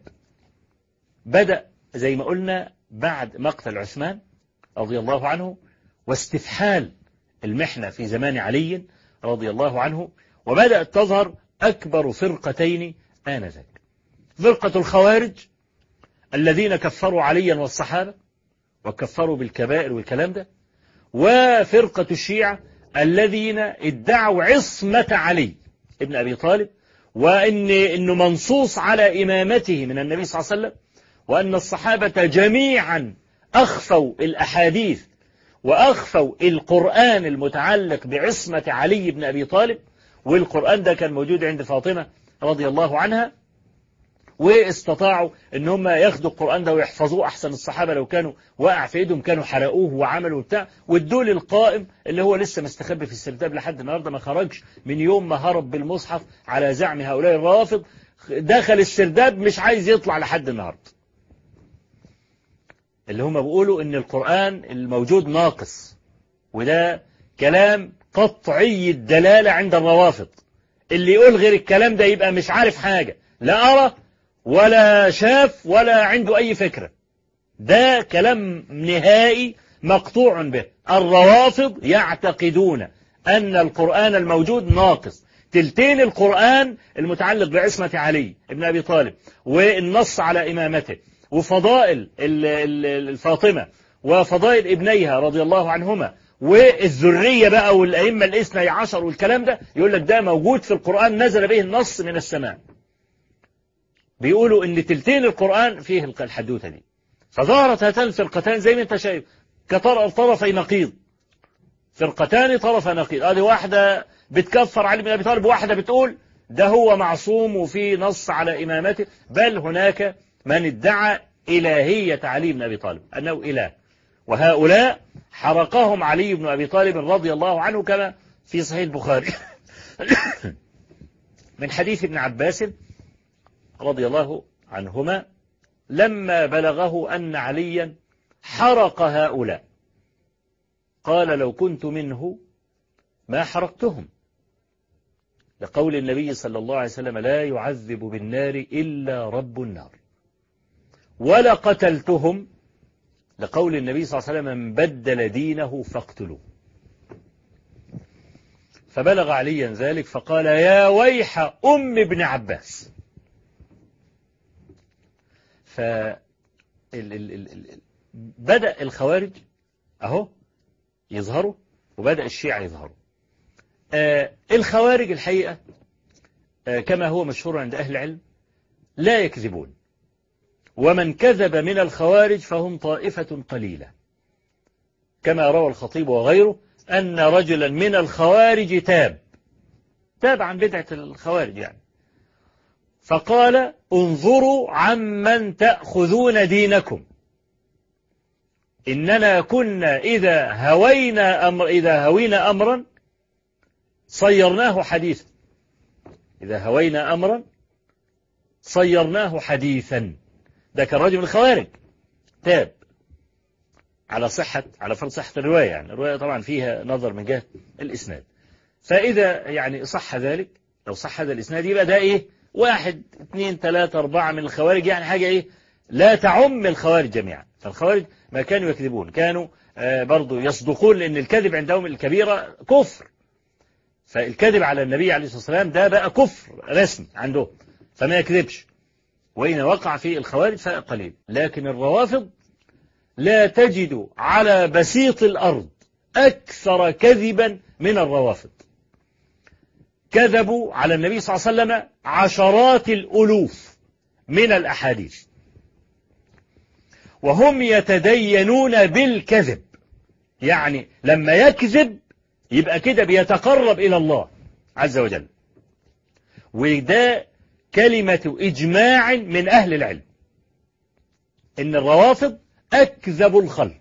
بدأ زي ما قلنا بعد مقتل عثمان رضي الله عنه واستفحال المحنة في زمان علي رضي الله عنه وبدأت تظهر أكبر فرقتين آنذاك. فرقة الخوارج الذين كفروا عليا والصحابة وكفروا بالكبائر والكلام ده وفرقة الشيعة الذين ادعوا عصمة علي ابن أبي طالب وإن إنه منصوص على إمامته من النبي صلى الله عليه وسلم وأن الصحابة جميعا أخفوا الأحاديث وأخفوا القرآن المتعلق بعصمة علي بن أبي طالب والقرآن ده كان موجود عند فاطمة رضي الله عنها واستطاعوا إن هم ياخدوا القرآن ده ويحفظوه أحسن الصحابة لو كانوا وقع في إيدهم كانوا حرقوه وعملوا بتاع وادوه للقائم اللي هو لسه مستخبي في السرداب لحد النهارده ما خرجش من يوم ما هرب بالمصحف على زعم هؤلاء الرافض دخل السرداب مش عايز يطلع لحد النهارده. اللي هم بيقولوا إن القرآن الموجود ناقص وده كلام قطعي الدلالة عند الروافض. اللي يقول غير الكلام ده يبقى مش عارف حاجة. لا أرى ولا شاف ولا عنده أي فكرة. ده كلام نهائي مقطوع به. الروافض يعتقدون أن القرآن الموجود ناقص. تلتين القرآن المتعلق بعصمة علي ابن أبي طالب والنص على إمامته وفضائل الفاطمة وفضائل ابنيها رضي الله عنهما والذرية بقى والأئمة الإثني عشر والكلام ده يقول لك ده موجود في القرآن نزل به النص من السماء. بيقولوا إن تلتين القرآن فيه الحدوتة دي فظهرت هاتان الفرقتان زي ما أنت شايف كطرفي نقيض. فرقتان طرف نقيض. هذه واحدة بتكفر علي بن أبي طالب واحدة بتقول ده هو معصوم وفي نص على إمامته بل هناك من ادعى إلهية علي بن أبي طالب أنه إله. وهؤلاء حرقهم علي بن أبي طالب رضي الله عنه كما في صحيح البخاري. من حديث ابن عباس رضي الله عنهما لما بلغه أن عليا حرق هؤلاء. قال لو كنت منه ما حرقتهم. لقول النبي صلى الله عليه وسلم لا يعذب بالنار إلا رب النار. ولا قتلتهم. لقول النبي صلى الله عليه وسلم من بدل دينه فاقتلوه. فبلغ عليا ذلك فقال يا ويح أم ابن عباس. ف بدأ الخوارج أهو يظهروا وبدأ الشيعة يظهروا. آه الخوارج الحقيقة آه كما هو مشهور عند أهل العلم لا يكذبون. ومن كذب من الخوارج فهم طائفة قليلة. كما روى الخطيب وغيره أن رجلا من الخوارج تاب. تاب عن بدعة الخوارج يعني. فقال انظروا عمن تأخذون دينكم. إننا كنا إذا هوينا أمر إذا هوينا أمرا صيرناه حديثا. إذا هوينا أمرا صيرناه حديثا. ده كان رجل من الخوارج. تاب. على صحة على فرض صحة الرواية يعني. الرواية طبعا فيها نظر من جهة الإسناد. فإذا يعني صح ذلك لو صح هذا الإسناد يبقى ده إيه؟ واحد اثنين ثلاثة أربعة من الخوارج يعني حاجة إيه؟ لا تعم الخوارج جميعا. فالخوارج ما كانوا يكذبون كانوا آه برضو يصدقون لأن الكذب عندهم الكبيرة كفر. فالكذب على النبي عليه الصلاة والسلام ده بقى كفر رسمي عندهم فما يكذبش. وإن وقع في الخوارج فقليل. لكن الروافض لا تجد على بسيط الأرض أكثر كذبا من الروافض. كذبوا على النبي صلى الله عليه وسلم عشرات الألوف من الأحاديث. وهم يتدينون بالكذب. يعني لما يكذب يبقى كده بيتقرب إلى الله عز وجل. وده كلمة إجماع من أهل العلم. إن الروافض أكذب الخلق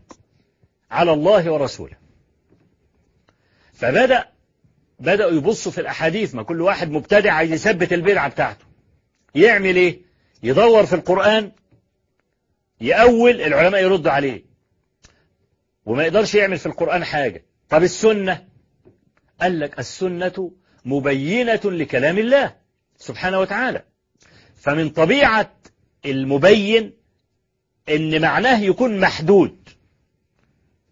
على الله ورسوله. فبدأ بدأوا يبصوا في الأحاديث ما كل واحد مبتدع عايز يثبت البدعة بتاعته. يعمل إيه؟ يدور في القرآن يأول العلماء يردوا عليه. وما يقدرش يعمل في القرآن حاجة. طب السنة؟ قال لك السنة مبينة لكلام الله سبحانه وتعالى. فمن طبيعة المبين إن معناه يكون محدود.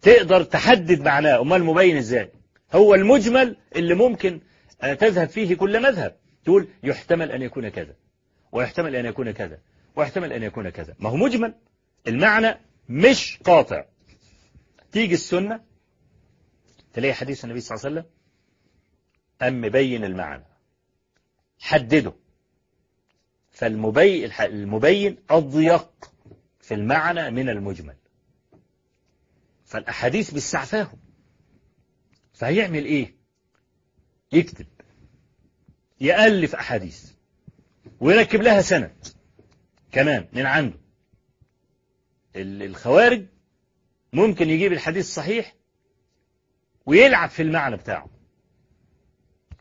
تقدر تحدد معناه. أمال المبين إزاي؟ هو المجمل اللي ممكن تذهب فيه كل مذهب. تقول يحتمل أن يكون كذا ويحتمل أن يكون كذا ويحتمل أن يكون كذا. ما هو مجمل. المعنى مش قاطع. تيجي السنة تلاقي حديث النبي صلى الله عليه وسلم أم مبين المعنى. حدده. فالمبين المبين أضيق في المعنى من المجمل. فالأحاديث بيستعفاهم. فهيعمل إيه؟ يكتب. يألف أحاديث. ويركب لها سند. كمان من عنده. الخوارج ممكن يجيب الحديث الصحيح ويلعب في المعنى بتاعه.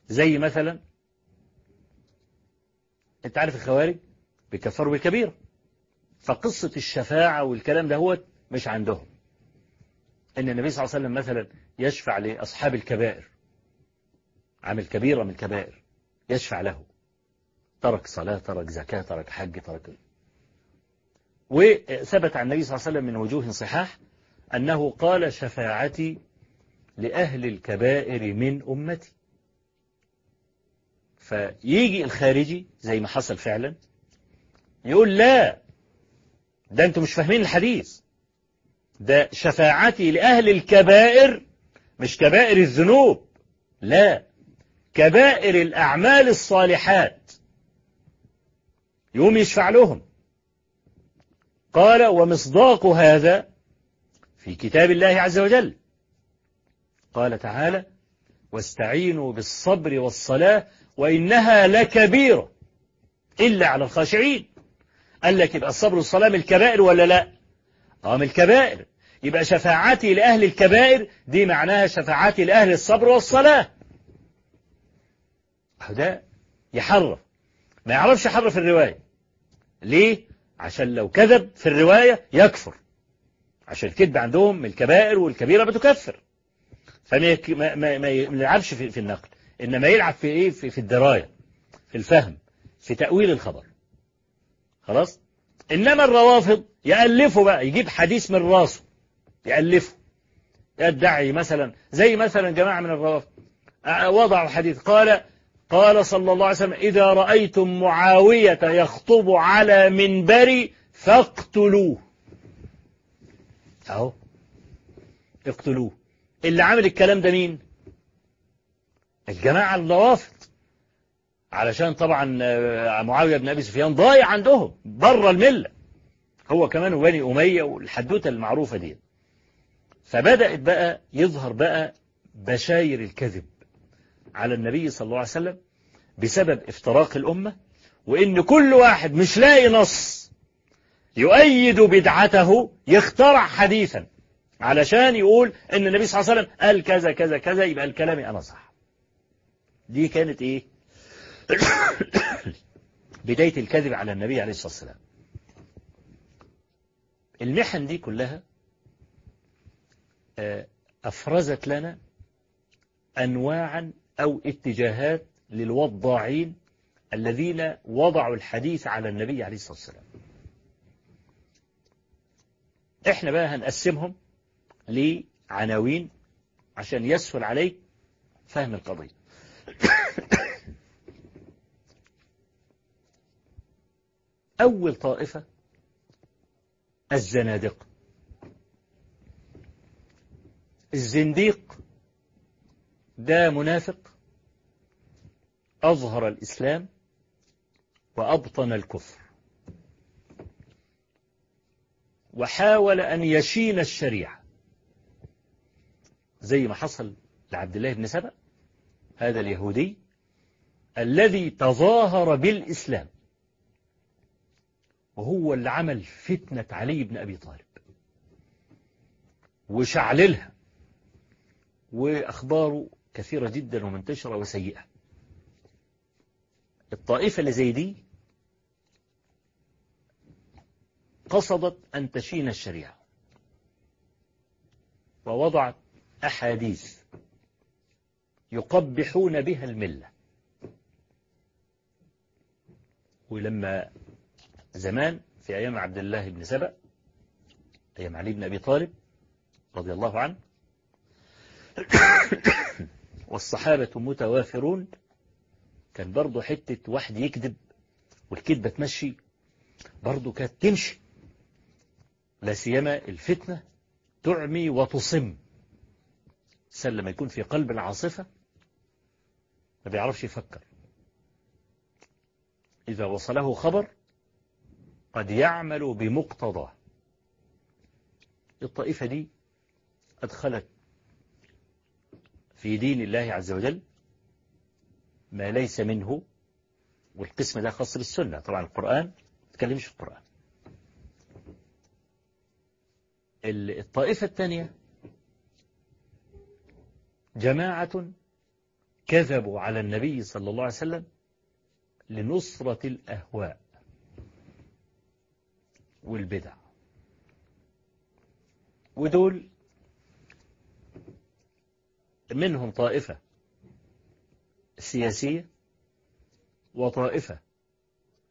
زي مثلا أنت عارف الخوارج؟ بيكفروا بالكبيرة فقصة الشفاعة والكلام ده هو مش عندهم. إن النبي صلى الله عليه وسلم مثلا يشفع لأصحاب الكبائر. عامل كبيرة من الكبائر يشفع له. ترك صلاة ترك زكاة ترك حج ترك وثبت عن النبي صلى الله عليه وسلم من وجوه صحاح أنه قال شفاعتي لأهل الكبائر من أمتي. فيجي الخارجي زي ما حصل فعلا يقول لا ده أنتم مش فاهمين الحديث. ده شفاعتي لأهل الكبائر مش كبائر الذنوب لا. كبائر الأعمال الصالحات. يقوم يشفع لهم. قال ومصداق هذا في كتاب الله عز وجل. قال تعالى واستعينوا بالصبر والصلاة وإنها لكبيرة إلا على الخاشعين. قال لك يبقى الصبر والصلاة من الكبائر ولا لا؟ آه من الكبائر. يبقى شفاعتي لأهل الكبائر دي معناها شفاعتي لأهل الصبر والصلاة. ده يحرف ما يعرفش يحرف الرواية. ليه؟ عشان لو كذب في الرواية يكفر. عشان الكذب عندهم من الكبائر والكبيرة بتكفر. فما ما ما ما يلعبش في, في النقل إنما يلعب في إيه؟ في, في الدراية في الفهم في تأويل الخبر. خلاص؟ إنما الروافض يألفوا بقى يجيب حديث من راسه. يألفه يدعي مثلا زي مثلا جماعة من الروافض. وضعوا حديث قال قال صلى الله عليه وسلم إذا رأيتم معاوية يخطب على منبري فاقتلوه. أهو. اقتلوه. اللي عامل الكلام ده مين؟ الجماعة الروافض. علشان طبعا آه، معاوية بن أبي سفيان ضايع عندهم بره الملة. هو كمان وبني أمية والحدوتة المعروفة دي. فبدأت بقى يظهر بقى بشاير الكذب على النبي صلى الله عليه وسلم بسبب افتراق الأمة وإن كل واحد مش لاقي نص يؤيد بدعته يخترع حديثا علشان يقول إن النبي صلى الله عليه وسلم قال كذا كذا كذا يبقى الكلام أنا صح. دي كانت إيه؟ بداية الكذب على النبي عليه الصلاة والسلام. المحن دي كلها أفرزت لنا أنواعا أو اتجاهات للوضاعين الذين وضعوا الحديث على النبي عليه الصلاة والسلام. إحنا بقى هنقسمهم لعناوين عشان يسهل عليك فهم القضية. أول طائفة الزنادقة. الزنديق ده منافق أظهر الإسلام وأبطن الكفر. وحاول أن يشين الشريعة. زي ما حصل لعبد الله بن سبأ هذا اليهودي الذي تظاهر بالإسلام. وهو اللي عمل فتنة علي بن أبي طالب. وشعللها. وأخباره كثيرة جدا ومنتشرة وسيئة. الطائفة اللي زي دي قصدت أن تشين الشريعة ووضعت أحاديث يقبحون بها الملة. ولما زمان في أيام عبد الله بن سبأ أيام علي بن أبي طالب رضي الله عنه والصحابة متوافرون. كان برضه حتة واحد يكذب والكذبة تمشي. برضه كانت تمشي. لا سيما الفتنة تعمي وتصم. سل لما يكون في قلب العاصفة ما بيعرفش يفكر. إذا وصله خبر قد يعمل بمقتضاه. الطائفة دي أدخلت في دين الله عز وجل ما ليس منه والقسم ده خاص بالسنة. طبعا القرآن ما تكلمش في القرآن. الطائفة الثانية جماعة كذبوا على النبي صلى الله عليه وسلم لنصرة الأهواء والبدع. ودول منهم طائفة سياسية وطائفة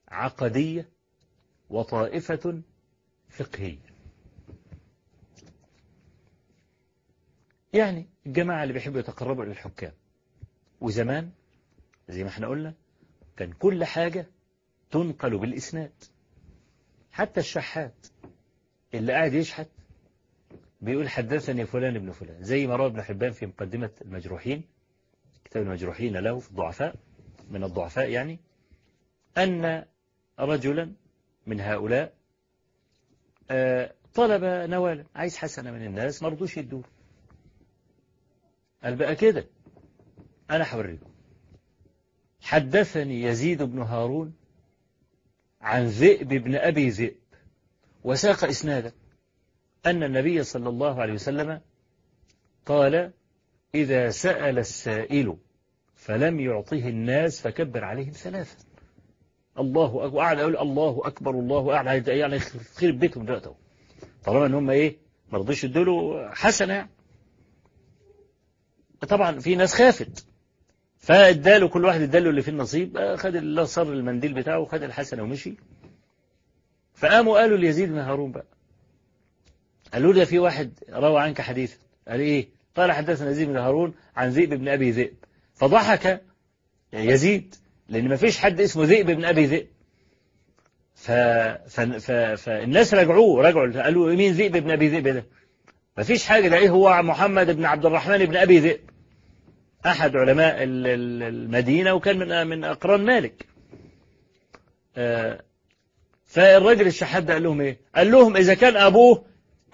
عقدية وطائفة فقهية. يعني الجماعة اللي بيحبوا يتقربوا إلى الحكام وزمان زي ما إحنا قلنا كان كل حاجة تنقل بالإسناد. حتى الشحات اللي قاعد يشحت بيقول حدثني فلان ابن فلان. زي ما روى ابن حبان في مقدمة المجروحين كتاب المجروحين له في الضعفاء من الضعفاء يعني أن رجلا من هؤلاء طلب نوالا عايز حسنة من الناس ما رضوش يدوه. قال بقى كده أنا هوريكم حدثني يزيد بن هارون عن ذئب بن أبي ذئب وساق إسنادا أن النبي صلى الله عليه وسلم قال إذا سأل السائل فلم يعطه الناس فكبر عليهم ثلاثة. الله أكبر قاعد أقول الله أكبر الله أعلى يعني خير بيتهم دلوقتي. طالما إن هم إيه ما رضيش يدوا حسنة يعني. طبعا في ناس خافت. فاداله كل واحد اداله اللي فيه النصيب خد الله صر المنديل بتاعه وخد الحسنة ومشي. فقاموا قالوا ليزيد بن هارون بقى. قالوا له في واحد روى عنك حديثا. قال إيه؟ قال حدثنا يزيد بن هارون عن ذئب بن أبي ذئب فضحك يزيد لأن ما فيش حد اسمه ذئب بن أبي ذئب ف... ف... ف... فالناس رجعوه رجعوا قالوا مين ذئب بن أبي ذئب ده؟ ما فيش حاجة ده إيه هو محمد بن عبد الرحمن بن أبي ذئب أحد علماء ال- ال- المدينة وكان من من أقران مالك. آه، فالراجل الشحات ده قال لهم إيه؟ قال لهم إذا كان أبوه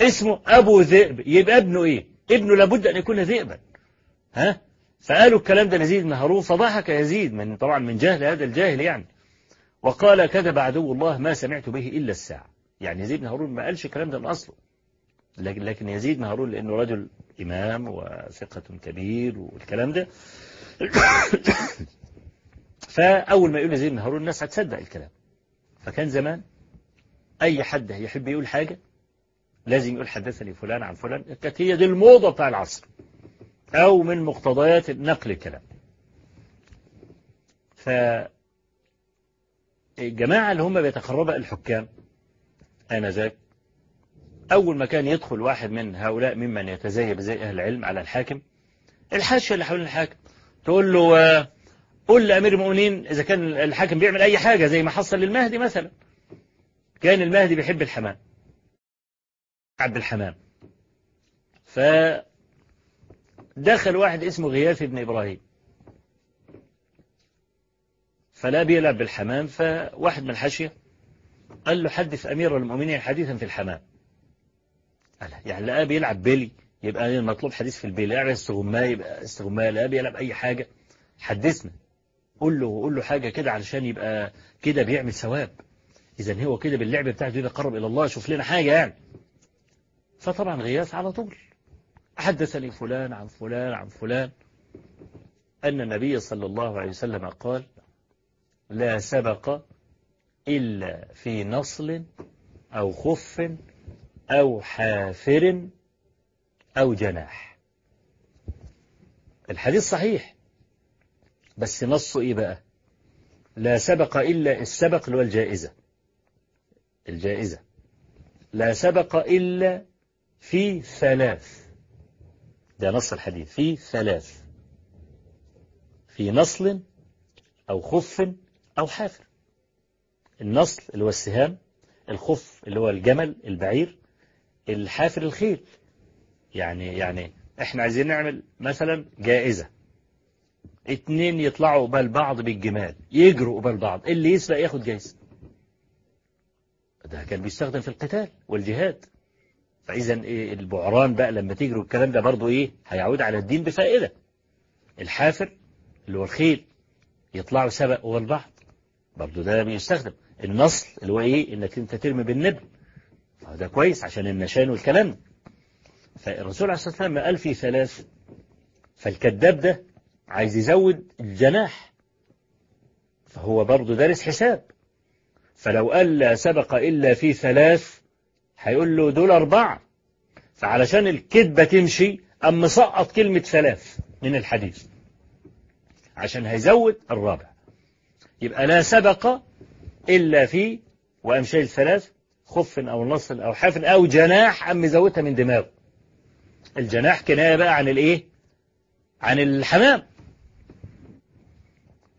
اسمه أبو ذئب. يبقى ابنه إيه؟ ابنه لابد أن يكون ذئبا. ها؟ فقالوا الكلام ده ليزيد بن هارون فضحك يزيد من طبعا من جهل هذا الجاهل يعني. وقال كذب عدو الله ما سمعت به إلا الساعة. يعني يزيد بن هارون ما قالش الكلام ده من أصله. لكن لكن يزيد بن هارون لأنه رجل إمام وثقة كبير والكلام ده. فأول ما يقول يزيد بن هارون الناس هتصدق الكلام. فكان زمان أي حد يحب يقول حاجة لازم يقول حدثني فلان عن فلان. كانت هي دي الموضة بتاع العصر. أو من مقتضيات نقل الكلام. ف الجماعة اللي هم بيتقربوا الحكام آنذاك أول ما كان يدخل واحد من هؤلاء ممن يتزيب زي أهل العلم على الحاكم الحاشية اللي حوالين الحاكم تقول له آه، قل لأمير المؤمنين إذا كان الحاكم بيعمل أي حاجة زي ما حصل للمهدي مثلا. كان المهدي بيحب الحمام. عبد الحمام. فدخل واحد اسمه غياث بن إبراهيم. فلا بيلعب بالحمام فواحد من الحاشية قال له حدث أمير المؤمنين حديثا في الحمام. قال يعني لقاه بيلعب بيلي يبقى المطلوب حديث في البيلي يلعب استغماء يبقى استغماء لقاه بيلعب أي حاجة حدثنا قول له قول له حاجة كده علشان يبقى كده بيعمل ثواب. إذا هو كده باللعب بتاعته ده قرب إلى الله شوف لنا حاجة يعني. فطبعا غياث على طول. حدثني فلان عن فلان عن فلان. أن النبي صلى الله عليه وسلم قال لا سبق إلا في نصل أو خف أو حافر أو جناح. الحديث صحيح بس نصه إيه بقى؟ لا سبق إلا السبق اللي هو الجائزة الجائزة. لا سبق إلا في ثلاث. ده نص الحديث. في ثلاث. في نصل أو خف أو حافر. النصل اللي هو السهام الخف اللي هو الجمل البعير الحافر الخيل. يعني يعني إحنا عايزين نعمل مثلا جائزة. اتنين يطلعوا قبال بعض بالجمال يجروا قبال بعض اللي يسبق ياخد جايزة ده كان بيستخدم في القتال والجهاد. فإذا إيه البعران بقى لما تجروا الكلام ده برضو إيه هيعود على الدين بفائدة. الحافر اللي هو الخيل يطلعوا سبق قبال بعض برضو ده بيستخدم النصل اللي هو إيه إنك أنت ترمي بالنبل. فده كويس عشان النشان والكلام. ده فالرسول عليه الصلاة والسلام قال في ثلاث. فالكذاب ده عايز يزود الجناح. فهو برضه دارس حساب. فلو قال لا سبق إلا في ثلاث هيقول له دول أربعة. فعلشان الكذبة تمشي أم مسقط كلمة ثلاث من الحديث. عشان هيزود الرابع. يبقى لا سبق إلا في وأم شايل ثلاث خف أو نصل أو حفن أو جناح أم مزودها من دماغه. الجناح كناية بقى عن الإيه؟ عن الحمام.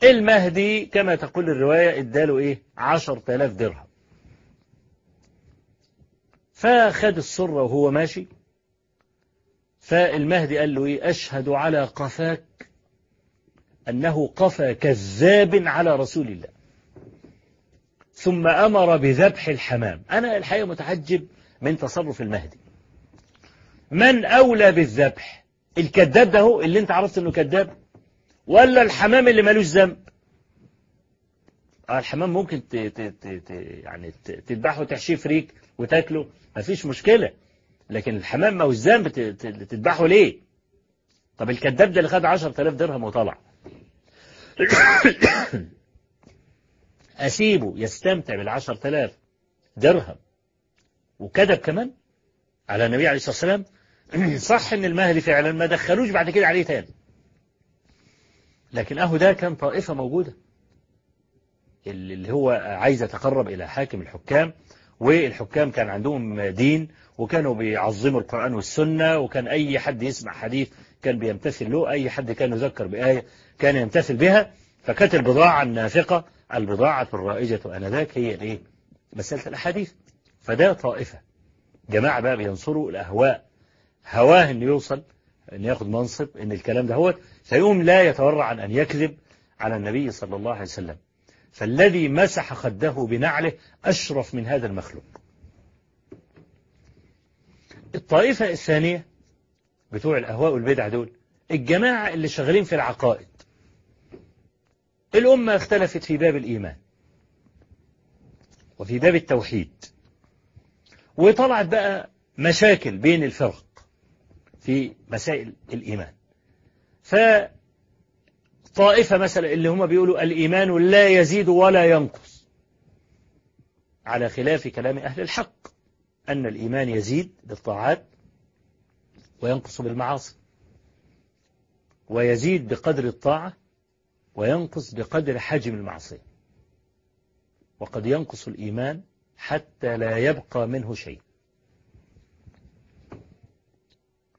المهدي كما تقول الرواية إداله إيه؟ عشر تلاف درهم. فخد الصرة وهو ماشي. فالمهدي قال له إيه؟ أشهد على قفاك أنه قفى كذاب على رسول الله. ثم أمر بذبح الحمام. أنا الحقيقة متعجب من تصرف المهدي. من أولى بالذبح؟ الكذاب ده هو اللي أنت عرفت إنه كذاب؟ ولا الحمام اللي ملوش ذنب؟ آه الحمام ممكن. يعني. تذبحه وتحشيه فريك. وتاكله مفيش مشكلة. لكن الحمام. ت... تذبحه ليه؟ طب الكذاب ده اللي خد 10000 درهم وطلع. أسيبه يستمتع بالعشر تلاف درهم. وكذب كمان على النبي عليه الصلاة والسلام. صح إن المهدي فعلا ما دخلوش بعد كده عليه تاني. لكن أهو ده كان طائفة موجودة. اللي هو عايز يتقرب إلى حاكم الحكام. والحكام كان عندهم دين وكانوا بيعظموا القرآن والسنة وكان أي حد يسمع حديث كان بيمتثل له أي حد كان يذكر بآية كان يمتثل بها. فكانت البضاعة النافقة البضاعة الرائجة آنذاك هي الايه مسألة الأحاديث. فده طائفة. جماعة بقى بينصروا الأهواء. هواه انه يوصل أن ياخد منصب أن الكلام ده هو فيقوم لا يتورع عن أن يكذب على النبي صلى الله عليه وسلم. فالذي مسح خده بنعله أشرف من هذا المخلوق. الطائفة الثانية بتوع الأهواء والبدع دول الجماعة اللي شغالين في العقائد. الأمة اختلفت في باب الإيمان وفي باب التوحيد. وطلعت بقى مشاكل بين الفرق في مسائل الإيمان. فطائفة مثلا اللي هم بيقولوا الإيمان لا يزيد ولا ينقص. على خلاف كلام أهل الحق أن الإيمان يزيد بالطاعات وينقص بالمعاصي ويزيد بقدر الطاعة وينقص بقدر حجم المعصية. وقد ينقص الإيمان حتى لا يبقى منه شيء.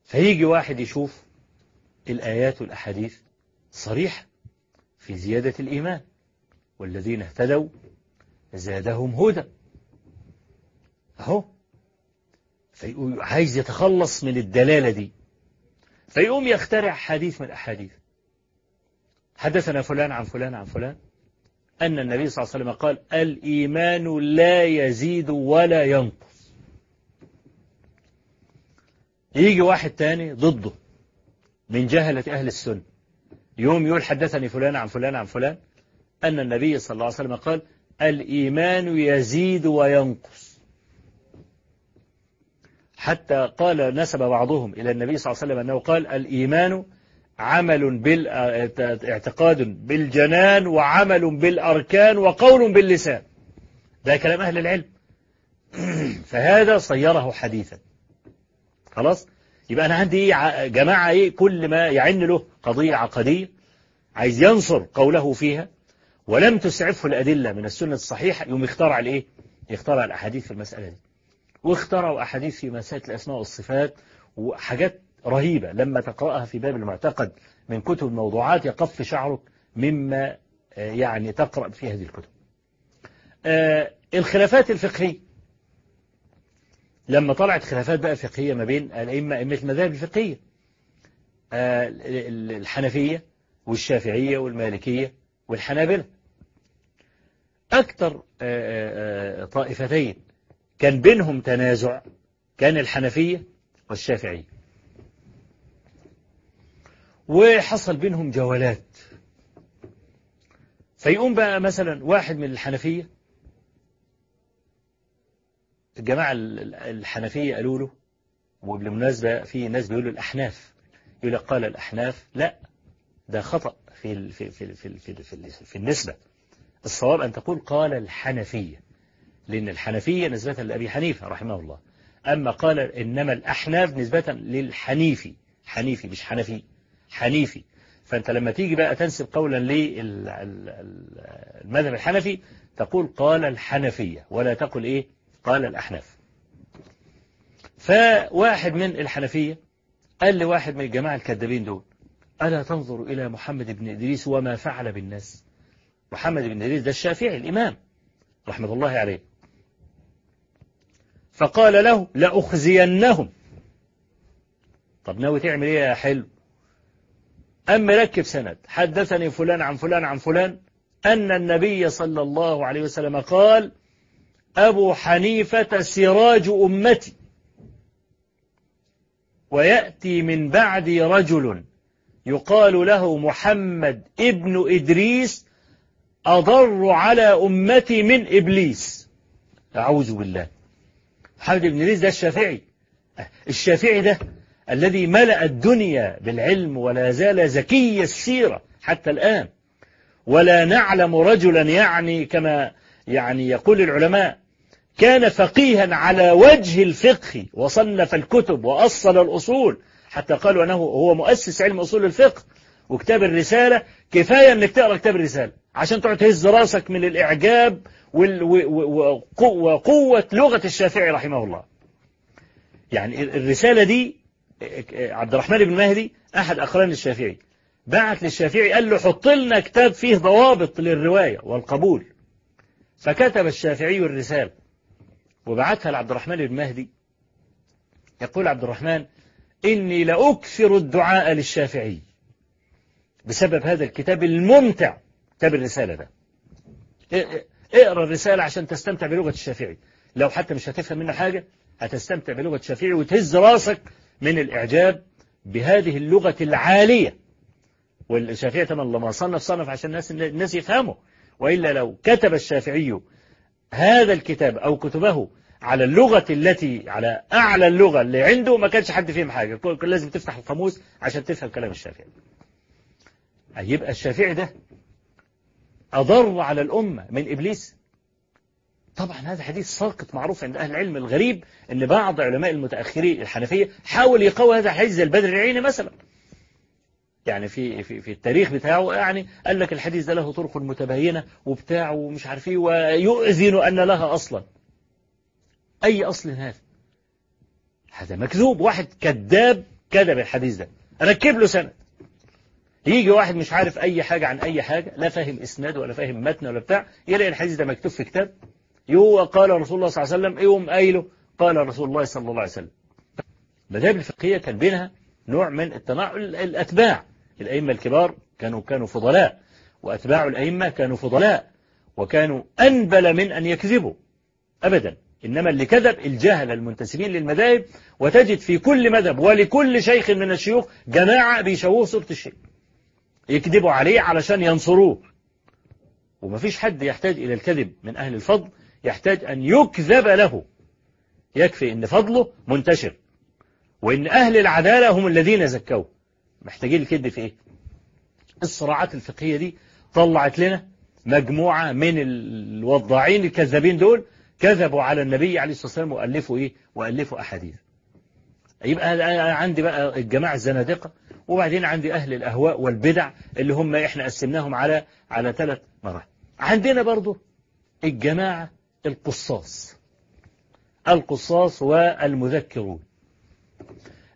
فيجي واحد يشوف الآيات والأحاديث صريحة في زيادة الإيمان والذين اهتدوا زادهم هدى. أهو. عايز يتخلص من الدلالة دي. فيقوم يخترع حديث من الأحاديث. حدثنا فلان عن فلان عن فلان أن النبي صلى الله عليه وسلم قال الإيمان لا يزيد ولا ينقص. يجي واحد تاني ضده من جهلة أهل السنة. يوم يقول حدثني فلان عن فلان عن فلان أن النبي صلى الله عليه وسلم قال الإيمان يزيد وينقص. حتى قال نسب بعضهم إلى النبي صلى الله عليه وسلم أنه قال الإيمان عمل بال اعتقاد بالجنان وعمل بالأركان وقول باللسان. ده كلام أهل العلم. فهذا صيره حديثا. خلاص؟ يبقى أنا عندي جماعة إيه كل ما يعن له قضية عقدية عايز ينصر قوله فيها ولم تسعفه الأدلة من السنة الصحيحة يوم يخترع الإيه يخترع الأحاديث في المسألة دي. واخترعوا أحاديث في مسائل الأسماء والصفات وحاجات رهيبة لما تقرأها في باب المعتقد من كتب الموضوعات يقف شعرك مما يعني تقرأ في هذه الكتب. الخلافات الفقهية. لما طلعت خلافات بقى فقهية ما بين الأئمة أئمة المذاهب الفقهية الحنفية والشافعية والمالكية والحنابلة. أكثر طائفتين كان بينهم تنازع كان الحنفية والشافعية. وحصل بينهم جولات. فيقوم بقى مثلا واحد من الحنفية الجماعة الحنفية قالوا له وبالمناسبة في ناس بيقولوا الأحناف يقول قال الأحناف لا ده خطأ في في في في في, في, في النسبة. الصواب أن تقول قال الحنفية لأن الحنفية نسبة لأبي حنيفة رحمه الله. أما قال إنما الأحناف نسبة للحنيفي حنيفي مش حنفي حنيفي. فأنت لما تيجي بقى تنسب قولا للمذهب الحنفي تقول قال الحنفية ولا تقول إيه؟ قال الأحناف. فواحد من الحنفية قال لواحد من الجماعة الكذابين دول ألا تنظر إلى محمد بن إدريس وما فعل بالناس؟ محمد بن إدريس ده الشافعي الإمام رحمة الله عليه. فقال له لأخزينهم. طب ناوي تعمل إيه يا حلو؟ أم مركب سند حدثني فلان عن فلان عن فلان أن النبي صلى الله عليه وسلم قال أبو حنيفة سراج أمتي. ويأتي من بعدي رجل يقال له محمد ابن إدريس أضر على أمتي من إبليس. أعوذ بالله. محمد بن إدريس ده الشافعي. الشافعي ده الذي ملأ الدنيا بالعلم ولا زال زكي السيرة حتى الآن. ولا نعلم رجلا يعني كما يعني يقول العلماء كان فقيها على وجه الفقه وصنف الكتب وأصل الأصول حتى قالوا أنه هو مؤسس علم أصول الفقه وكتاب الرسالة. كفاية أنك تقرأ كتاب الرسالة عشان تقعد تهز راسك من الإعجاب وقوة لغة الشافعي رحمه الله. يعني الرسالة دي عبد الرحمن بن مهدي أحد أقران الشافعي بعت للشافعي قال له حط لنا كتاب فيه ضوابط للرواية والقبول. فكتب الشافعي الرسالة. وبعتها لعبد الرحمن بن مهدي. يقول عبد الرحمن إني لأكثر الدعاء للشافعي بسبب هذا الكتاب الممتع كتاب الرسالة ده. اقرأ الرسالة عشان تستمتع بلغة الشافعي. لو حتى مش هتفهم منه حاجة هتستمتع بلغة الشافعي وتهز راسك من الإعجاب بهذه اللغة العالية. والشافعي طبعا لما صنف صنف عشان الناس الناس يفهموا. وإلا لو كتب الشافعي هذا الكتاب أو كتبه على اللغة التي على أعلى اللغة اللي عنده ما كانش حد فيهم حاجة. لازم تفتح القاموس عشان تفهم كلام الشافعي. يبقى الشافعي ده أضر على الأمة من إبليس؟ طبعا هذا حديث ساقط معروف عند أهل العلم الغريب أن بعض علماء المتأخرين الحنفية حاول يقوي هذا الحديث البدر العيني مثلا. يعني في في في التاريخ بتاعه يعني قال لك الحديث ده له طرق متباينة وبتاع ومش عارف إيه ويؤذن أن لها أصلا. أي أصل هذا؟ هذا مكذوب. واحد كذاب كذب الحديث ده. ركب له سند. يجي واحد مش عارف أي حاجة عن أي حاجة لا فاهم إسناد ولا فاهم متن ولا بتاع يلاقي الحديث ده مكتوب في كتاب يو قال رسول الله صلى الله عليه وسلم يوم قايله قال رسول الله صلى الله عليه وسلم. المذاهب الفقهية كان بينها نوع من التناعل الأتباع. الأئمة الكبار كانوا كانوا فضلاء وأتباع الأئمة كانوا فضلاء وكانوا أنبل من أن يكذبوا. أبدا. إنما اللي كذب الجهل المنتسبين للمذاهب وتجد في كل مذهب ولكل شيخ من الشيوخ جماعة بيشوهوا صورة الشيء يكذبوا عليه علشان ينصروه. ومفيش حد يحتاج إلى الكذب من أهل الفضل يحتاج أن يكذب له. يكفي أن فضله منتشر. وأن أهل العدالة هم الذين زكوه. محتاجين الكذب في إيه؟ الصراعات الفقهية دي طلعت لنا مجموعة من الوضاعين الكذابين دول كذبوا على النبي عليه الصلاة والسلام وألفوا إيه؟ وألفوا أحاديث. يبقى أنا عندي بقى الجماعة الزنادقة وبعدين عندي أهل الأهواء والبدع اللي هم إحنا قسمناهم على على ثلاث مراحل. عندنا برضو الجماعة القصاص. القصاص والمذكرون.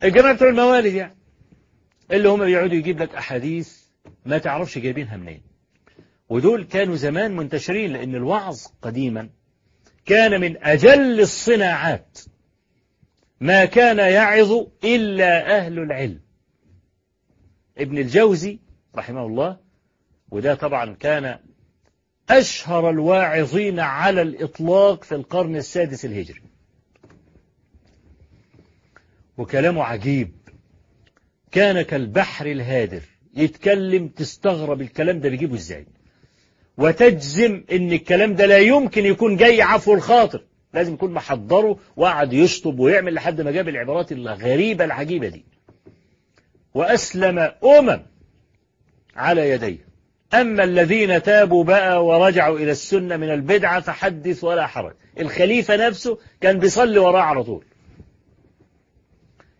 الجماعة بتوع الموالد يعني. اللي هم بيقعدوا يجيب لك أحاديث ما تعرفش جايبينها منين. ودول كانوا زمان منتشرين لأن الوعظ قديما كان من أجل الصناعات ما كان يعظ إلا أهل العلم. ابن الجوزي رحمه الله وده طبعا كان أشهر الواعظين على الإطلاق في القرن السادس الهجري. وكلامه عجيب. كان كالبحر الهادر. يتكلم تستغرب الكلام ده بيجيبه إزاي. وتجزم إن الكلام ده لا يمكن يكون جاي عفو الخاطر. لازم يكون محضره وقعد يشطب ويعمل لحد ما جاب العبارات الغريبة العجيبة دي. وأسلم أمم على يديه. أما الذين تابوا بقى ورجعوا إلى السنة من البدعة فحدث ولا حرج. الخليفة نفسه كان بيصلي وراه على طول.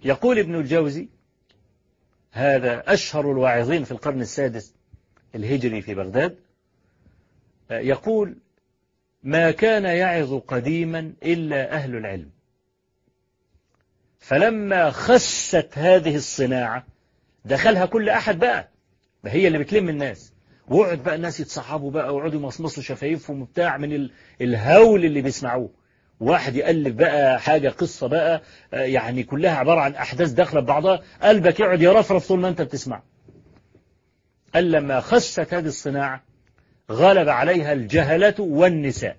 يقول ابن الجوزي هذا أشهر الواعظين في القرن السادس الهجري في بغداد يقول ما كان يعظ قديما إلا أهل العلم. فلما خست هذه الصناعة دخلها كل أحد بقى ما هي اللي بتلم الناس. وقعد بقى الناس يتصحبوا بقى ويقعدوا يمصمصوا شفايفهم وبتاع من الهول اللي بيسمعوه. واحد يألف بقى حاجة قصة بقى يعني كلها عبارة عن أحداث داخلة ببعضها قلبك يقعد يرفرف طول ما أنت بتسمع. قال لما خست هذه الصناعة غلب عليها الجهلة والنساء.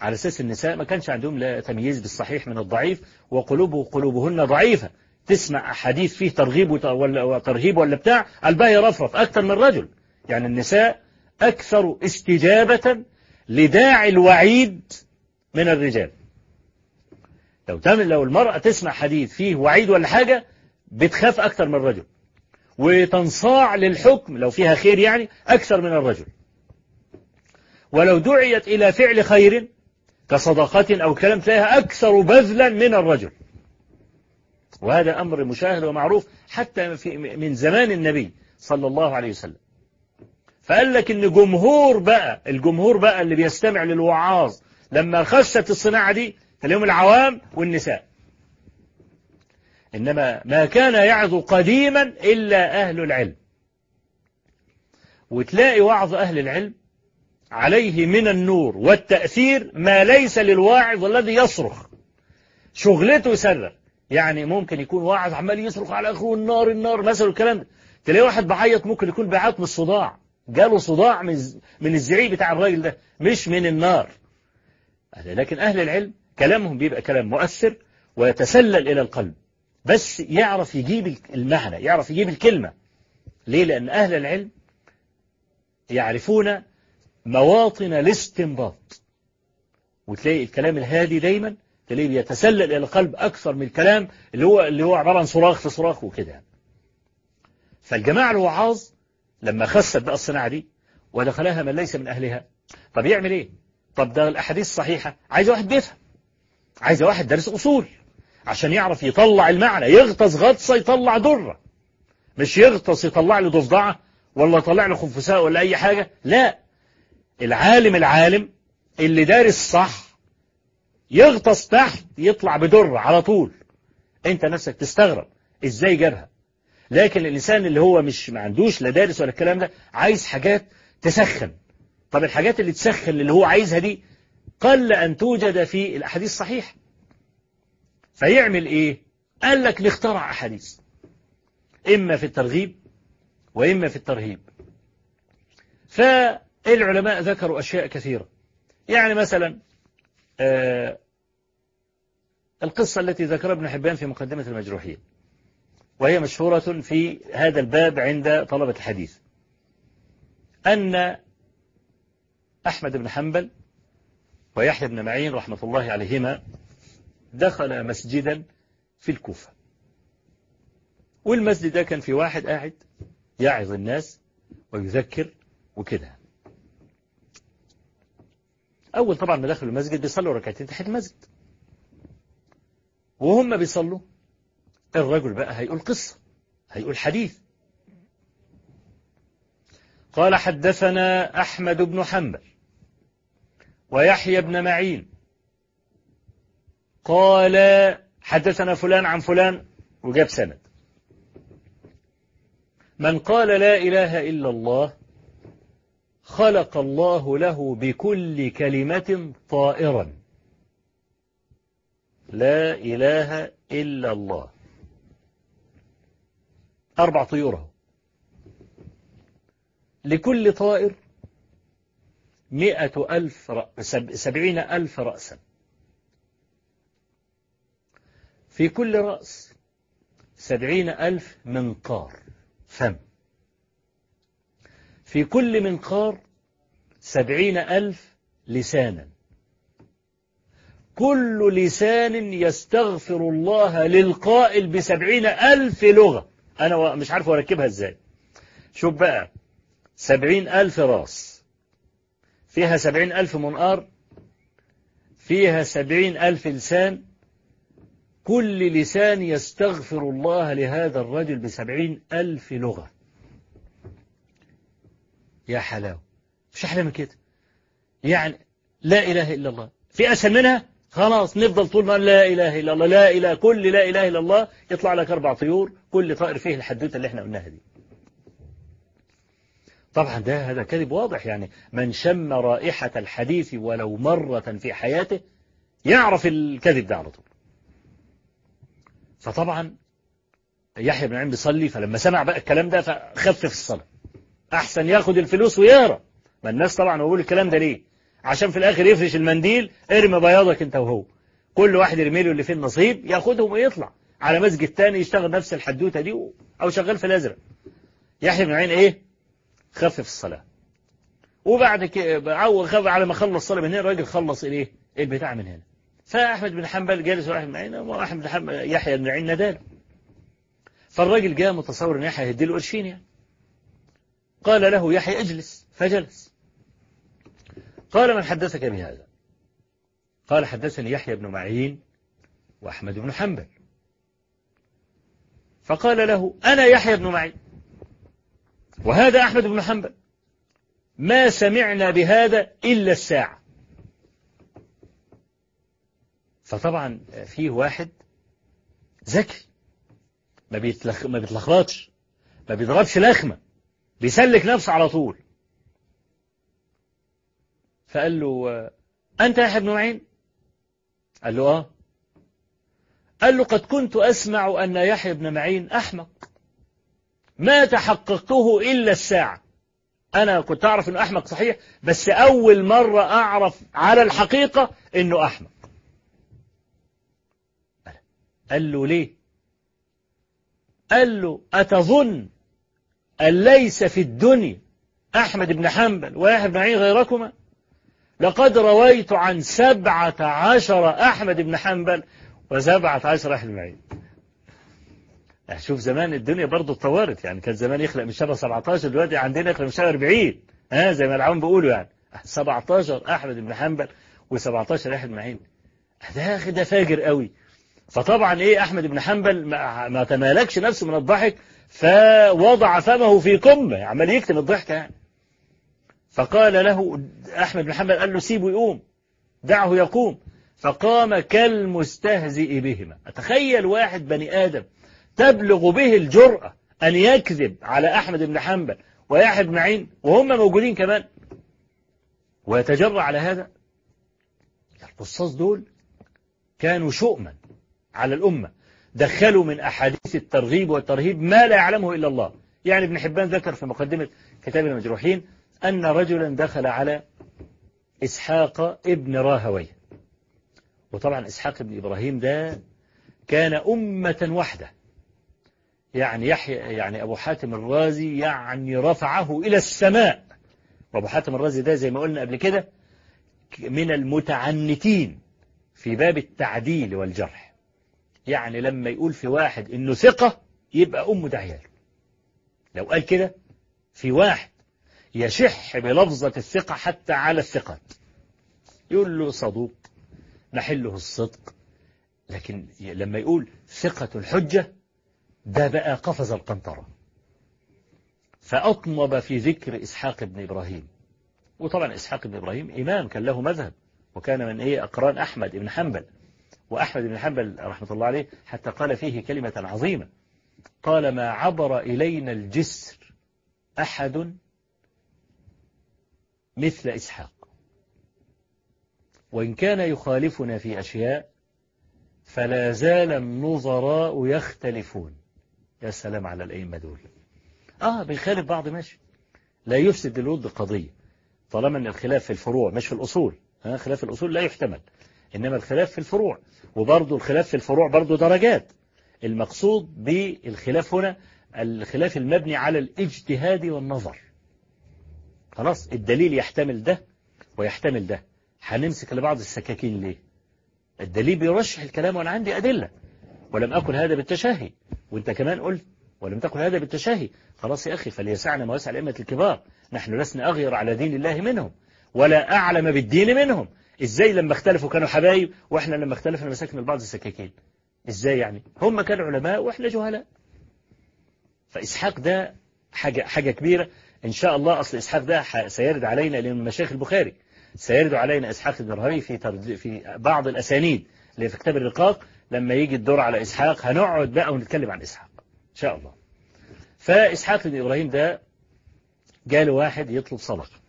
على أساس النساء ما كانش عندهم لا تمييز بالصحيح من الضعيف وقلوب قلوبهن ضعيفة. تسمع حديث فيه ترغيب ولا ترهيب ولا بتاع قلبها يرفرف أكثر من الرجل يعني النساء أكثر استجابة لداعي الوعيد من الرجال. لو تعمل لو المرأة تسمع حديث فيه وعيد ولا حاجة بتخاف أكثر من الرجل. وتنصاع للحكم لو فيها خير يعني أكثر من الرجل. ولو دعيت إلى فعل خير كصدقة أو كلام تلاقيها أكثر بذلا من الرجل. وهذا أمر مشاهد ومعروف حتى في من زمان النبي صلى الله عليه وسلم. فقال لك إن جمهور بقى الجمهور بقى اللي بيستمع للوعاظ لما خست الصناعة دي تلاقيهم العوام والنساء. إنما ما كان يعظ قديما إلا أهل العلم. وتلاقي وعظ أهل العلم عليه من النور والتأثير ما ليس للواعظ الذي يصرخ. شغلته يصرخ يعني ممكن يكون واحد عمال يصرخ على أخوه النار النار مثلا الكلام ده. تلاقي واحد بعيط ممكن يكون بيعيط من الصداع. جاله صداع من من الزعيق بتاع الراجل ده مش من النار. لكن أهل العلم كلامهم بيبقى كلام مؤثر ويتسلل إلى القلب. بس يعرف يجيب المعنى يعرف يجيب الكلمة. ليه؟ لأن أهل العلم يعرفون مواطن الاستنباط. وتلاقي الكلام الهادي دايما تلاقيه بيتسلل إلى القلب أكثر من الكلام اللي هو اللي هو عبارة عن صراخ في صراخ وكده. فالجماعة الوعاظ لما خست بقى الصناعة دي ودخلها من ليس من أهلها. طب يعمل إيه؟ طب ده الأحاديث الصحيحة عايز واحد بيفهم. عايز واحد دارس أصول. عشان يعرف يطلع المعنى. يغطس غطسة يطلع درة. مش يغطس يطلع له ضفدعة ولا يطلع له خنفساء ولا أي حاجة. لا. العالم العالم اللي دارس صح يغطس تحت يطلع بدرة على طول. أنت نفسك تستغرب إزاي جابها. لكن الإنسان اللي هو مش ما عندوش لا دارس ولا الكلام ده عايز حاجات تسخن. طب الحاجات اللي تسخن اللي هو عايزها دي قل أن توجد في الأحاديث الصحيحة. فيعمل إيه؟ قال لك نخترع أحاديث. إما في الترغيب وإما في الترهيب. فالعلماء ذكروا أشياء كثيرة. يعني مثلا آه القصة التي ذكرها ابن حبان في مقدمة المجروحين. وهي مشهورة في هذا الباب عند طلبة الحديث. أن أحمد بن حنبل ويحيى بن معين رحمة الله عليهما دخل مسجدا في الكوفة. والمسجد ده كان في واحد قاعد يعظ الناس ويذكر وكده. أول طبعا ما دخلوا المسجد بيصلوا ركعتين تحت المسجد. وهم بيصلوا الرجل بقى هيقول قصة هيقول حديث. قال حدثنا أحمد بن حنبل ويحيى بن معين. قال حدثنا فلان عن فلان وجاب سند. من قال لا إله إلا الله خلق الله له بكل كلمة طائرا. لا إله إلا الله. أربع طيورة. لكل طائر مئة ألف سبعين ألف رأسا. في كل رأس سبعين ألف منقار فم. في كل منقار سبعين ألف لسانا. كل لسان يستغفر الله للقائل بسبعين ألف لغة. أنا مش عارف أركبها إزاي. شوف بقى سبعين ألف راس. فيها سبعين ألف منقار فيها سبعين ألف لسان. كل لسان يستغفر الله لهذا الرجل بسبعين ألف لغة. يا حلاوة. مش أحلى من كده. يعني لا إله إلا الله. في أسهل منها؟ خلاص نفضل طول ما لا إله إلا الله لا إله كل لا إله إلا الله يطلع لك أربع طيور كل طائر فيه الحدوتة اللي إحنا قلناها دي. طبعا ده هذا كذب واضح يعني. من شم رائحة الحديث ولو مرة في حياته يعرف الكذب ده على طول. فطبعا يحيى بن عين بيصلي فلما سمع بقى الكلام ده فخفف الصلاة. أحسن ياخد الفلوس ويهرب. ما الناس طبعا بقول الكلام ده ليه؟ عشان في الآخر يفرش المنديل ارمي بياضك أنت وهو. كل واحد يرمي له اللي فيه النصيب ياخدهم ويطلع. على مسجد تاني يشتغل نفس الحدوتة دي أو شغال في الأزرق. يحيى بن عين إيه؟ خفف الصلاة. وبعد كده على ما خلص الصلاة من هنا الراجل خلص الإيه؟ البتاع من هنا. فأحمد بن حنبل جالس واحد بن عين وأحمد بن يحيى بن عين نداله فالراجل جاء متصور إن يحيى هيديله قرشين يعني. قال له يحيى اجلس. فجلس. قال من حدثك بهذا قال حدثني يحيى بن معين وأحمد بن حنبل. فقال له أنا يحيى بن معين وهذا أحمد بن حنبل. ما سمعنا بهذا إلا الساعة. فطبعا فيه واحد ذكي ما بيتلخ... ما بيتلخبطش ما بيضربش لخمة بيسلك نفسه على طول. فقال له أنت يا ابن معين قال له آه. قال له قد كنت أسمع أن يحيى بن معين أحمق. ما تحققته إلا الساعة. أنا كنت أعرف أنه أحمق صحيح بس أول مرة أعرف على الحقيقة أنه أحمق. قال له ليه؟ قال له أتظن أن ليس في الدنيا أحمد بن حنبل ويحيى بن معين غيركما لقد رويت عن سبعة عشر أحمد بن حنبل وسبعة عشر أحمد بن معين شوف زمان الدنيا برضه اتطورت يعني كان زمان يخلق من شبه 17 دلوقتي عندنا يخلق من شبه 40 ها زي ما العوام بيقولوا يعني. 17 أحمد بن حنبل و17 احمد معين ده ده فاجر قوي. فطبعا إيه أحمد بن حنبل ما, ما تمالكش نفسه من الضحك فوضع فمه في كمه عمال يكتم الضحك يعني. فقال له أحمد بن حنبل قال له سيبه يقوم. دعه يقوم. فقام كالمستهزئ بهما. أتخيل واحد بني آدم تبلغ به الجرأة أن يكذب على أحمد بن حنبل ويحيى بن معين وهم موجودين كمان. ويتجرأ على هذا. القصاص دول كانوا شؤما على الأمة. دخلوا من أحاديث الترغيب والترهيب ما لا يعلمه إلا الله. يعني ابن حبان ذكر في مقدمة كتاب المجروحين أن رجلا دخل على إسحاق ابن راهويه وطبعا إسحاق بن إبراهيم ده كان أمة واحدة. يعني يحيى يعني أبو حاتم الرازي يعني رفعه إلى السماء. وأبو حاتم الرازي ده زي ما قلنا قبل كده من المتعنتين في باب التعديل والجرح. يعني لما يقول في واحد إنه ثقة يبقى أمه ده عياله لو قال كده في واحد يشح بلفظة الثقة حتى على الثقات. يقول له صدوق محله الصدق. لكن لما يقول ثقة الحجة ده بقى قفز القنطرة. فأطنب في ذكر إسحاق بن إبراهيم. وطبعا إسحاق بن إبراهيم إمام كان له مذهب. وكان من إيه؟ أقران أحمد بن حنبل. وأحمد بن حنبل رحمة الله عليه حتى قال فيه كلمة عظيمة. قال ما عبر إلينا الجسر أحد مثل إسحاق. وإن كان يخالفنا في أشياء فلا زال النظراء يختلفون. يا سلام على الأئمة دول. آه بيخالف بعض ماشي. لا يفسد الود قضية. طالما أن الخلاف في الفروع مش في الأصول. ها خلاف الأصول لا يحتمل. إنما الخلاف في الفروع. وبرضه الخلاف في الفروع برضه درجات. المقصود بالخلاف هنا الخلاف المبني على الاجتهاد والنظر. خلاص الدليل يحتمل ده ويحتمل ده. هنمسك لبعض السكاكين ليه؟ الدليل بيرشح الكلام وأنا عندي أدلة. ولم أكن هذا بالتشهي. وأنت كمان قلت ولم تكن هذا بالتشهي. خلاص يا أخي فليسعنا ما وسع الأئمة الكبار. نحن لسنا أغير على دين الله منهم ولا أعلم بالدين منهم. إزاي لما اختلفوا كانوا حبايب وإحنا لما اختلفنا مسكنا لبعض السكاكين؟ إزاي يعني؟ هم كانوا علماء وإحنا جهلاء. فإسحاق ده حاجة, حاجة كبيرة. إن شاء الله أصل إسحاق ده سيرد علينا لأن مشايخ البخاري. سيرد علينا إسحاق راهويه في في بعض الأسانيد اللي في كتاب الرقاق. لما يجي الدور على إسحاق هنقعد بقى ونتكلم عن إسحاق. إن شاء الله. فإسحاق بن إبراهيم ده جاله واحد يطلب صدقة.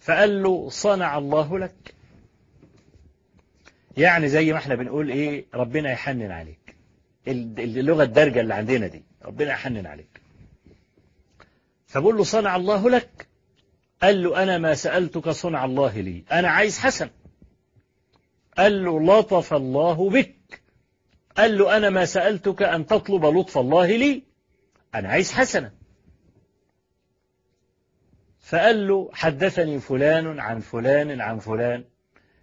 فقال له صنع الله لك. يعني زي ما إحنا بنقول إيه ربنا يحنن عليك. اللغة الدارجة اللي عندنا دي ربنا يحنن عليك. فبقول له صنع الله لك. قال له أنا ما سألتك صنع الله لي. أنا عايز حسن. قال له لطف الله بك. قال له أنا ما سألتك أن تطلب لطف الله لي. أنا عايز حسنة فقال له حدثني فلان عن فلان عن فلان.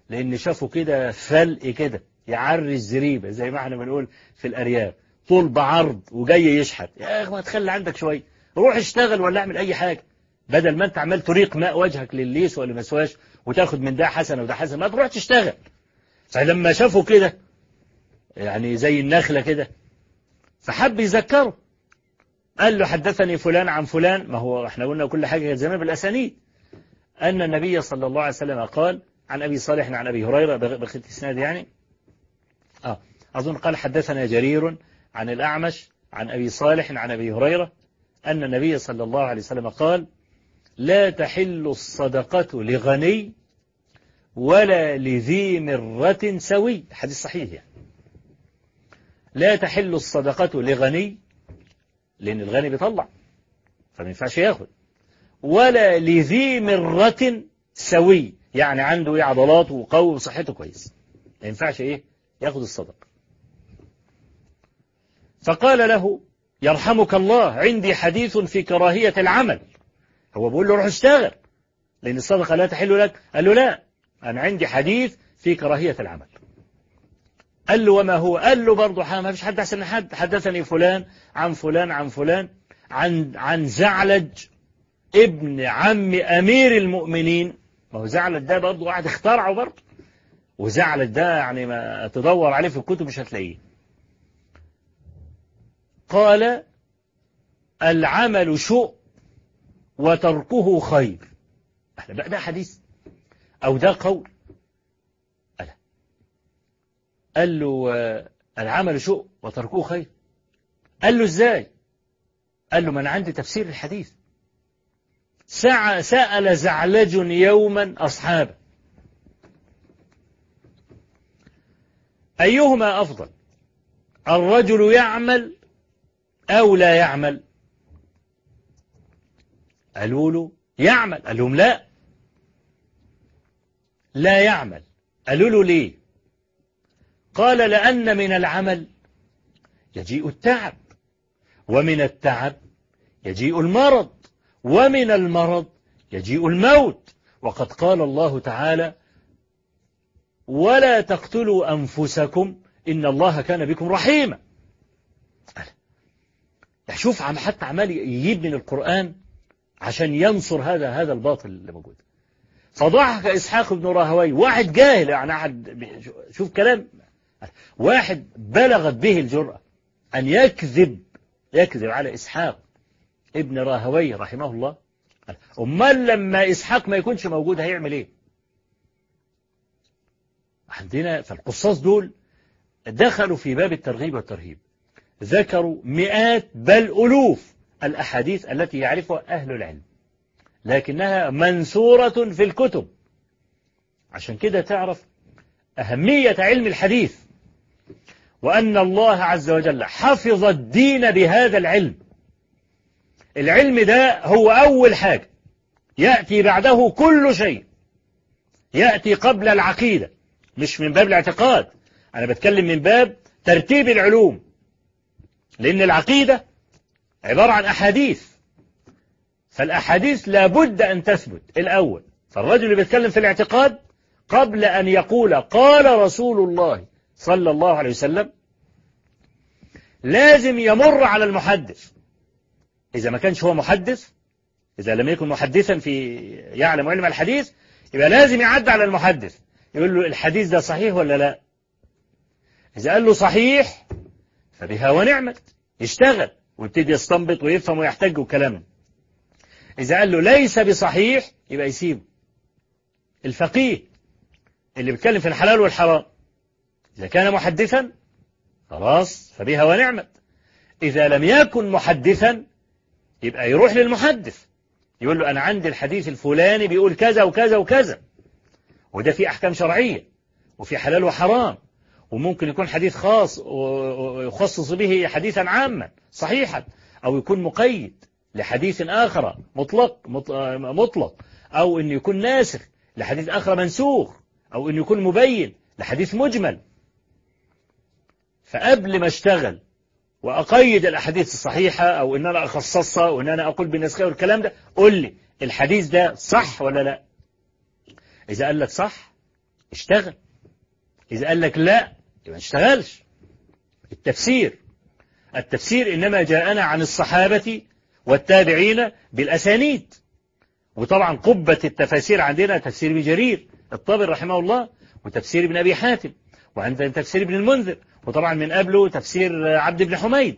لأن شافوا كده فلق كده. يعري الزريبة زي ما إحنا بنقول في الأرياف. طول بعرض وجاي يشحت. يا أخي ما تخلي عندك شوية. روح اشتغل ولا اعمل أي حاجة. بدل ما انت عمال تريق ماء وجهك للليس ولا مسواش وتاخد من ده حسنة وده حسنة ما تروح تشتغل. فلما شافوا كده يعني زي النخلة كده فحب يذكره. قال له حدثني فلان عن فلان ما هو إحنا قلنا كل حاجة زمان بالأسانيد. أن النبي صلى الله عليه وسلم قال عن أبي صالح عن أبي هريرة بخط إسناد يعني. آه أظن قال حدثنا جرير عن الأعمش عن أبي صالح عن أبي هريرة. أن النبي صلى الله عليه وسلم قال لا تحل الصدقة لغني ولا لذي مرة سوي. حديث صحيح يعني. لا تحل الصدقة لغني لأن الغني بيطلع فما ينفعش ياخد. ولا لذي مرة سوي. يعني عنده إيه؟ عضلات وقوي وصحته كويس. ما ينفعش إيه؟ ياخد الصدقة. فقال له يرحمك الله عندي حديث في كراهية العمل. هو بيقول له روح اشتغل. لأن الصدقة لا تحل لك. قال له لا أنا عندي حديث في كراهية العمل. قال له وما هو؟ قال له برضه ما فيش حد أحسن حد. حدثني فلان عن فلان عن فلان عن عن زعلج ابن عم أمير المؤمنين. ما هو زعلج ده برضه واحد اخترعه برضه. وزعلج ده يعني ما تدور عليه في الكتب مش هتلاقيه. قال العمل شؤ وتركه خير. بقى ده حديث؟ أو ده قول. ألا. قال له العمل شؤ وتركه خير. قال له إزاي؟ قال له أنا عندي تفسير الحديث سأل زعلج يوما أصحابه. أيهما أفضل؟ الرجل يعمل أو لا يعمل. قالوا له يعمل. قال لهم لا. لا يعمل. قالوا له ليه؟ قال لأن من العمل يجيء التعب ومن التعب يجيء المرض ومن المرض يجيء الموت. وقد قال الله تعالى ولا تقتلوا أنفسكم إن الله كان بكم رحيما شوف عم حتى عمال يجيب من القرآن عشان ينصر هذا هذا الباطل اللي موجود. فضحك إسحاق بن راهوي واحد جاهل يعني أحد شوف كلام. واحد بلغت به الجرأة أن يكذب يكذب على إسحاق ابن راهوي رحمه الله. أمال لما إسحاق ما يكونش موجود هيعمل إيه؟ عندنا فالقصاص دول دخلوا في باب الترغيب والترهيب. ذكروا مئات بل ألوف الأحاديث التي يعرفها أهل العلم. لكنها منثورة في الكتب. عشان كده تعرف أهمية علم الحديث. وأن الله عز وجل حفظ الدين بهذا العلم. العلم ده هو أول حاجة. يأتي بعده كل شيء. يأتي قبل العقيدة مش من باب الاعتقاد. أنا بتكلم من باب ترتيب العلوم. لأن العقيدة عبارة عن أحاديث. فالأحاديث لابد أن تثبت. الأول فالرجل اللي بيتكلم في الاعتقاد قبل أن يقول قال رسول الله صلى الله عليه وسلم لازم يمر على المحدث. إذا ما كانش هو محدث إذا لم يكن محدثا في يعلم علم الحديث يبقى لازم يعد على المحدث. يقول له الحديث ده صحيح ولا لا؟ إذا قال له صحيح فبها ونعمت. يشتغل ويبتدي يستنبط ويفهم ويحتج وكلام إذا قال له ليس بصحيح يبقى يسيبه. الفقيه اللي بيتكلم في الحلال والحرام إذا كان محدثا خلاص فبها ونعمت. إذا لم يكن محدثا يبقى يروح للمحدث. يقول له أنا عندي الحديث الفلاني بيقول كذا وكذا وكذا. وده في أحكام شرعية وفي حلال وحرام. وممكن يكون حديث خاص ويخصص به حديثا عاما صحيحا أو يكون مقيد لحديث آخر مطلق مطلق أو أن يكون ناسخ لحديث آخر منسوخ أو أن يكون مبين لحديث مجمل. فقبل ما أشتغل وأقيد الأحاديث الصحيحة أو أن أنا أخصصها وأن أنا أقول بالنسخة والكلام ده قل لي الحديث ده صح ولا لا. إذا قال لك صح اشتغل. إذا قال لك لا يبقى ما اشتغلش التفسير. التفسير إنما جاءنا عن الصحابة والتابعين بالأسانيد. وطبعا قبة التفاسير عندنا تفسير ابن جرير الطبر رحمه الله وتفسير ابن أبي حاتم وعندنا تفسير ابن المنذر وطبعا من قبله تفسير عبد بن حميد.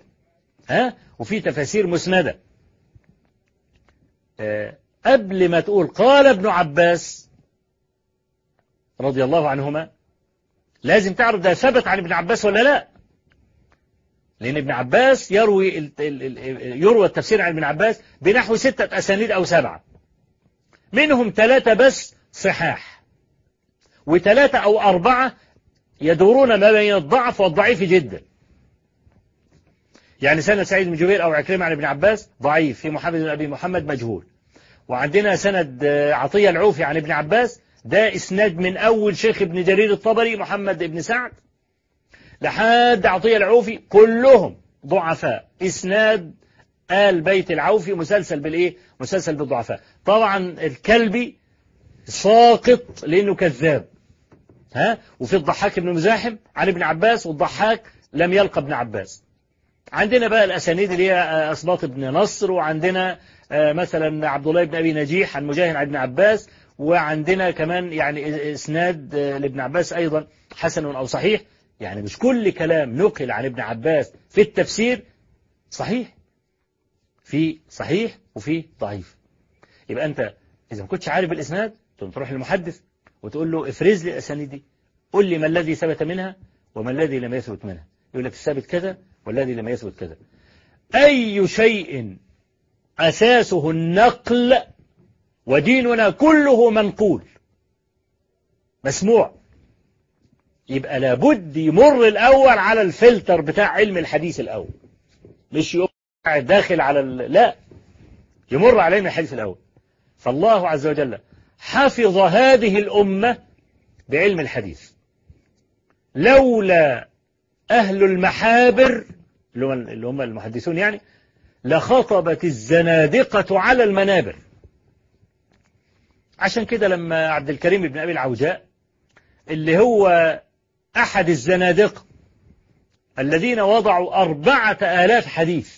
ها؟ وفي تفاسير مسندة. أه قبل ما تقول قال ابن عباس رضي الله عنهما لازم تعرف ده ثبت عن ابن عباس ولا لا. لأن ابن عباس يروي يروى التفسير عن ابن عباس بنحو ستة أسانيد أو سبعة. منهم ثلاثة بس صحاح. وثلاثة أو أربعة يدورون ما بين الضعف والضعيف جدا. يعني سند سعيد بن جبير أو عكرمة عن ابن عباس ضعيف في محمد بن أبي محمد مجهول. وعندنا سند عطية العوفي عن ابن عباس ده إسناد من أول شيخ ابن جرير الطبري محمد بن سعد. لحد عطية العوفي كلهم ضعفاء. إسناد آل بيت العوفي مسلسل بالإيه؟ مسلسل بالضعفاء. طبعا الكلبي ساقط لأنه كذاب. ها؟ وفي الضحاك بن مزاحم عن ابن عباس والضحاك لم يلقى ابن عباس. عندنا بقى الأسانيد اللي هي أسباط بن نصر وعندنا مثلا عبد الله بن أبي نجيح عن مجاهد عن ابن عباس. وعندنا كمان يعني إسناد لابن عباس أيضا حسن أو صحيح. يعني مش كل كلام نقل عن ابن عباس في التفسير صحيح. في صحيح وفي ضعيف. يبقى أنت إذا ما كنتش عارف الإسناد تروح للمحدث وتقول له افرز لي الأسانيد دي. قل لي ما الذي ثبت منها وما الذي لم يثبت منها. يقول لك الثابت كذا والذي لم يثبت كذا. أي شيء أساسه النقل وديننا كله منقول. مسموع. يبقى لابد يمر الأول على الفلتر بتاع علم الحديث الأول. مش يقوم داخل على ال... لا. يمر علم الحديث الأول. فالله عز وجل حفظ هذه الأمة بعلم الحديث. لولا أهل المحابر اللي هم المحدثون يعني لخطبت الزنادقة على المنابر. عشان كده لما عبد الكريم بن أبي العوجاء اللي هو أحد الزنادقة الذين وضعوا أربعة آلاف حديث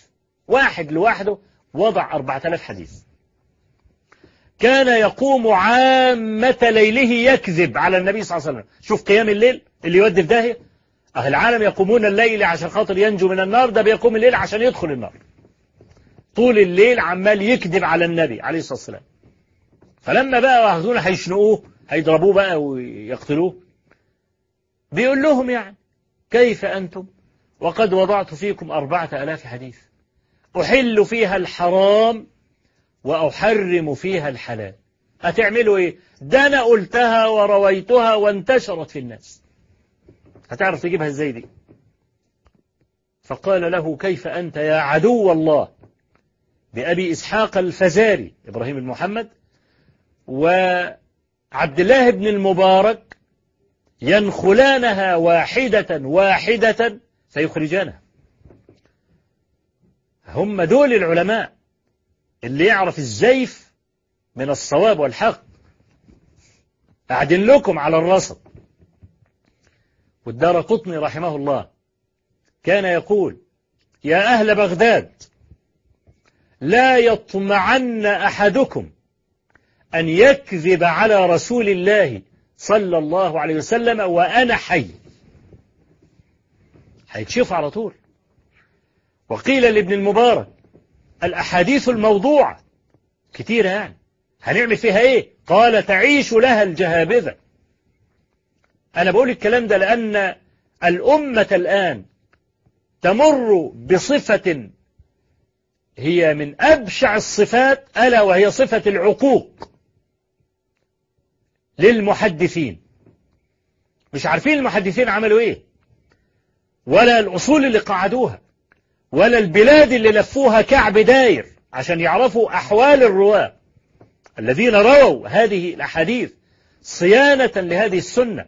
واحد لوحده وضع أربعة آلاف حديث. كان يقوم عامة ليله يكذب على النبي صلى الله عليه وسلم. شوف قيام الليل اللي يودي في داهية. أهل العالم يقومون الليل عشان خاطر ينجو من النار ده بيقوم الليل عشان يدخل النار. طول الليل عمال يكذب على النبي عليه الصلاة والسلام. فلما بقى واخدون هيشنقوه هيضربوه بقى ويقتلوه. بيقول لهم يعني كيف أنتم؟ وقد وضعت فيكم أربعة ألاف حديث. أحل فيها الحرام وأحرم فيها الحلال. هتعملوا إيه؟ ده أنا قلتها ورويتها وانتشرت في الناس. هتعرف تجيبها إزاي دي؟ فقال له كيف أنت يا عدو الله؟ بأبي إسحاق الفزاري إبراهيم بن محمد وعبد الله بن المبارك ينخلانها واحدة واحدة فيخرجانها هم دول العلماء اللي يعرف الزيف من الصواب والحق. أعدن لكم على الرصد. والدار قطني رحمه الله كان يقول يا أهل بغداد لا يطمعن أحدكم أن يكذب على رسول الله صلى الله عليه وسلم وأنا حي. هيتشوف على طول. وقيل لابن المبارك الأحاديث الموضوعة كتيرة يعني. هنعمل فيها إيه؟ قال تعيش لها الجهابذة. أنا بقول الكلام ده لأن الأمة الآن تمر بصفة هي من أبشع الصفات ألا وهي صفة العقوق. للمحدثين. مش عارفين المحدثين عملوا إيه. ولا الأصول اللي قعدوها ولا البلاد اللي لفوها كعب داير عشان يعرفوا أحوال الرواة. الذين رووا هذه الأحاديث صيانة لهذه السنة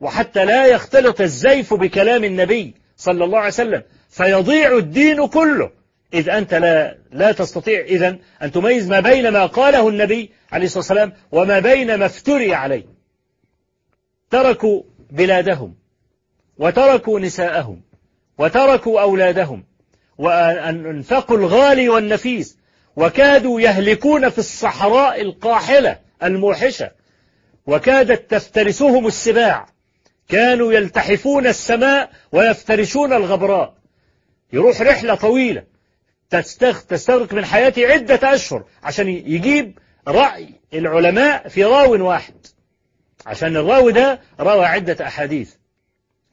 وحتى لا يختلط الزيف بكلام النبي صلى الله عليه وسلم فيضيع الدين كله. إذ أنت لا, لا تستطيع إذا أن تميز ما بين ما قاله النبي عليه الصلاة والسلام وما بين ما افتري عليه. تركوا بلادهم وتركوا نساءهم وتركوا أولادهم وأنفقوا الغالي والنفيس وكادوا يهلكون في الصحراء القاحلة الموحشة وكادت تفترسهم السباع. كانوا يلتحفون السماء ويفترشون الغبراء. يروح رحلة طويلة. تستغرق من حياته عدة أشهر عشان يجيب رأي العلماء في راو واحد. عشان الراوي ده روى عدة أحاديث.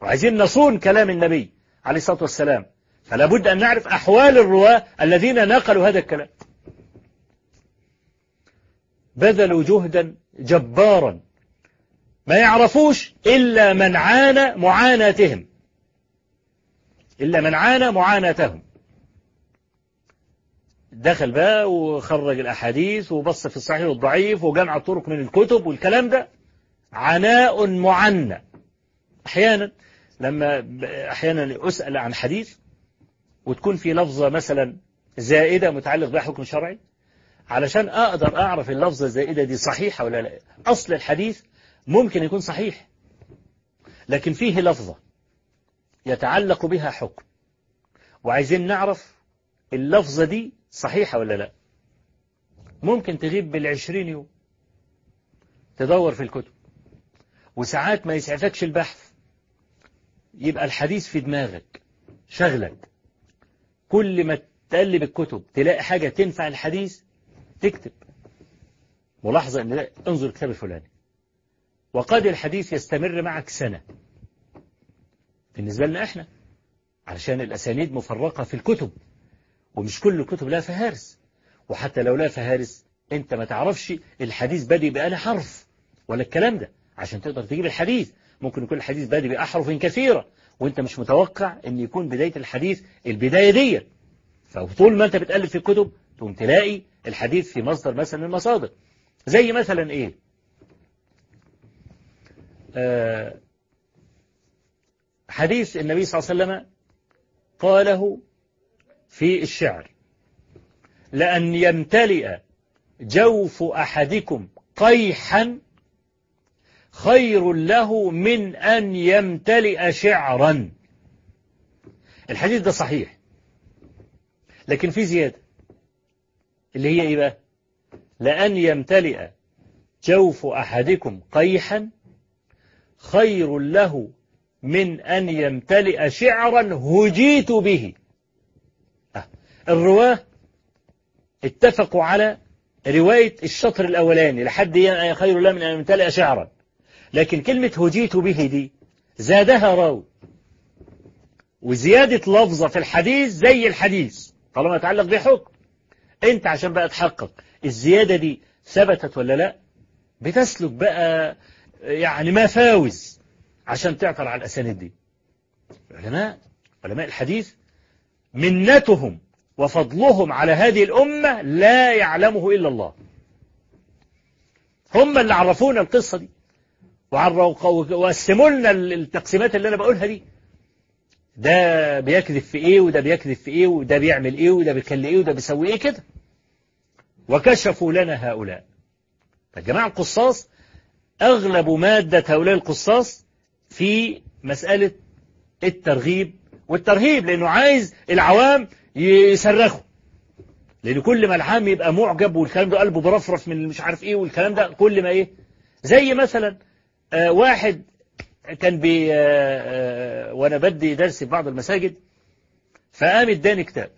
وعايزين نصون كلام النبي عليه الصلاة والسلام. فلا بد أن نعرف أحوال الرواة الذين نقلوا هذا الكلام. بذلوا جهدا جبارا. ما يعرفوش إلا من عانى معاناتهم. إلا من عانى معاناتهم. دخل بقى وخرج الأحاديث وبص في الصحيح والضعيف وجمع الطرق من الكتب والكلام ده. عناء معنى. أحيانا لما أحيانا أسأل عن حديث وتكون في لفظة مثلا زائدة متعلق بها حكم شرعي علشان أقدر أعرف اللفظة الزائدة دي صحيحة ولا لا. أصل الحديث ممكن يكون صحيح لكن فيه لفظة يتعلق بها حكم. وعايزين نعرف اللفظة دي صحيحة ولا لا؟ ممكن تغيب بالعشرين يوم تدور في الكتب وساعات ما يسعفكش البحث يبقى الحديث في دماغك شغلك. كل ما تقلب الكتب تلاقي حاجة تنفع الحديث تكتب. ملاحظة إن لا انظر الكتاب الفلاني. وقد الحديث يستمر معك سنة. بالنسبة لنا إحنا علشان الأسانيد مفرقة في الكتب. ومش كل الكتب لها فهارس. وحتى لو لها فهارس انت ما تعرفش الحديث بادئ بآل حرف. ولا الكلام ده. عشان تقدر تجيب الحديث. ممكن يكون الحديث بادئ بأحرف كثيرة. وانت مش متوقع ان يكون بداية الحديث البداية دي. فطول ما انت بتقلب في الكتب تقوم تلاقي الحديث في مصدر مثلا من المصادر. زي مثلا إيه؟ آه حديث النبي صلى الله عليه وسلم قاله في الشعر. لأن يمتلئ جوف أحدكم قيحا خير له من أن يمتلئ شعرا. الحديث ده صحيح لكن في زيادة اللي هي إيه بقى؟ لأن يمتلئ جوف أحدكم قيحا خير له من أن يمتلئ شعرا هجيت به. الرواة اتفقوا على رواية الشطر الأولاني لحد خير له من أن يمتلئ شعرا. لكن كلمة هجيت به دي زادها راوي وزيادة لفظة في الحديث زي الحديث. طالما يتعلق بحكم. أنت عشان بقى تحقق الزيادة دي ثبتت ولا لا؟ بتسلك بقى يعني ما فاوز عشان تعثر على الأسانيد دي. علماء علماء الحديث منتهم وفضلهم على هذه الأمة لا يعلمه إلا الله. هم اللي عرفونا القصة دي وقسموا لنا التقسيمات اللي أنا بقولها دي. ده بيكذب في إيه وده بيكذب في إيه وده بيعمل إيه وده بيكلي إيه وده بيسوي إيه كده. وكشفوا لنا هؤلاء. فالجماعة القصاص أغلب مادة هؤلاء القصاص في مسألة الترغيب. والترهيب لأنه عايز العوام يصرخوا. لأن كل ما العام يبقى معجب والكلام ده قلبه برفرف من مش عارف إيه والكلام ده كل ما إيه؟ زي مثلا آه واحد كان بي آه آه وأنا بدي درس في بعض المساجد فقام اداني كتاب.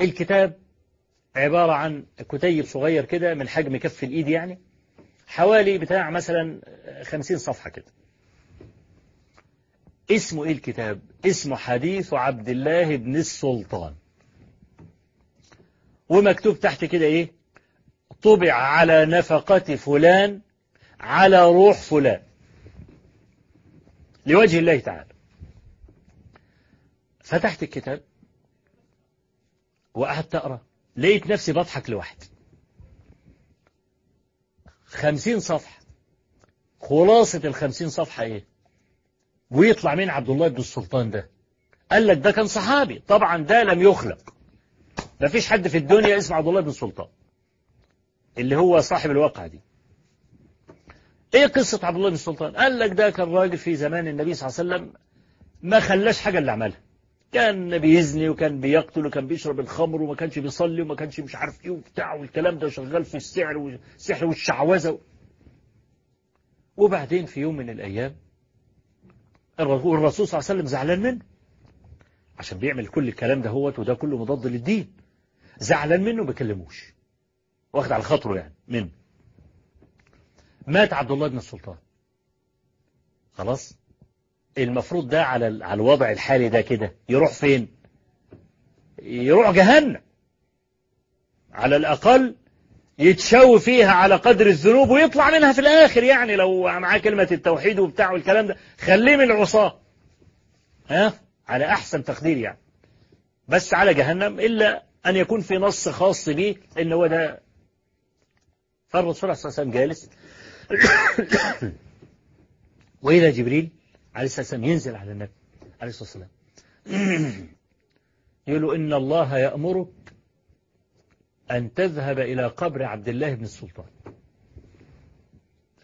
الكتاب عبارة عن كتيب صغير كده من حجم كف الإيد يعني حوالي بتاع مثلا خمسين صفحة كده. اسمه إيه الكتاب؟ اسمه حديث عبد الله بن السلطان. ومكتوب تحت كده إيه؟ طبع على نفقة فلان على روح فلان. لوجه الله تعالى. فتحت الكتاب وقعدت أقرأ لقيت نفسي بضحك لوحدي. خمسين صفحة. خلاصة الخمسين صفحة إيه؟ ويطلع مين عبد الله بن السلطان ده؟ قال لك ده كان صحابي. طبعا ده لم يخلق. ما فيش حد في الدنيا اسمه عبد الله بن السلطان. اللي هو صاحب الواقعة دي. إيه قصة عبد الله بن السلطان؟ قال لك ده كان راجل في زمان النبي صلى الله عليه وسلم ما خلاش حاجة اللي عملها كان بيزني وكان بيقتل وكان بيشرب الخمر وما كانش بيصلي وما كانش مش عارف إيه وبتاع والكلام ده وشغال في السحر والسحر والشعوذة. وبعدين في يوم من الأيام الرسول صلى الله عليه وسلم زعلان منه. عشان بيعمل كل الكلام ده هوت وده كله مضاد للدين. زعلان منه بيكلموش. واخد على خاطره يعني منه. مات عبد الله بن السلطان. خلاص؟ المفروض ده على على الوضع الحالي ده كده. يروح فين؟ يروح جهنم. على الأقل يتشوي فيها على قدر الذنوب ويطلع منها في الآخر يعني لو معاه كلمة التوحيد وبتاع والكلام ده. خليه من العصاة. ها؟ على أحسن تقدير يعني. بس على جهنم إلا أن يكون في نص خاص به إن هو ده. فالرسول صلى الله عليه وسلم جالس. وإذا جبريل عليه الصلاة والسلام ينزل على النبي عليه الصلاة والسلام. يقول له إن الله يأمرك أن تذهب إلى قبر عبد الله بن السلطان.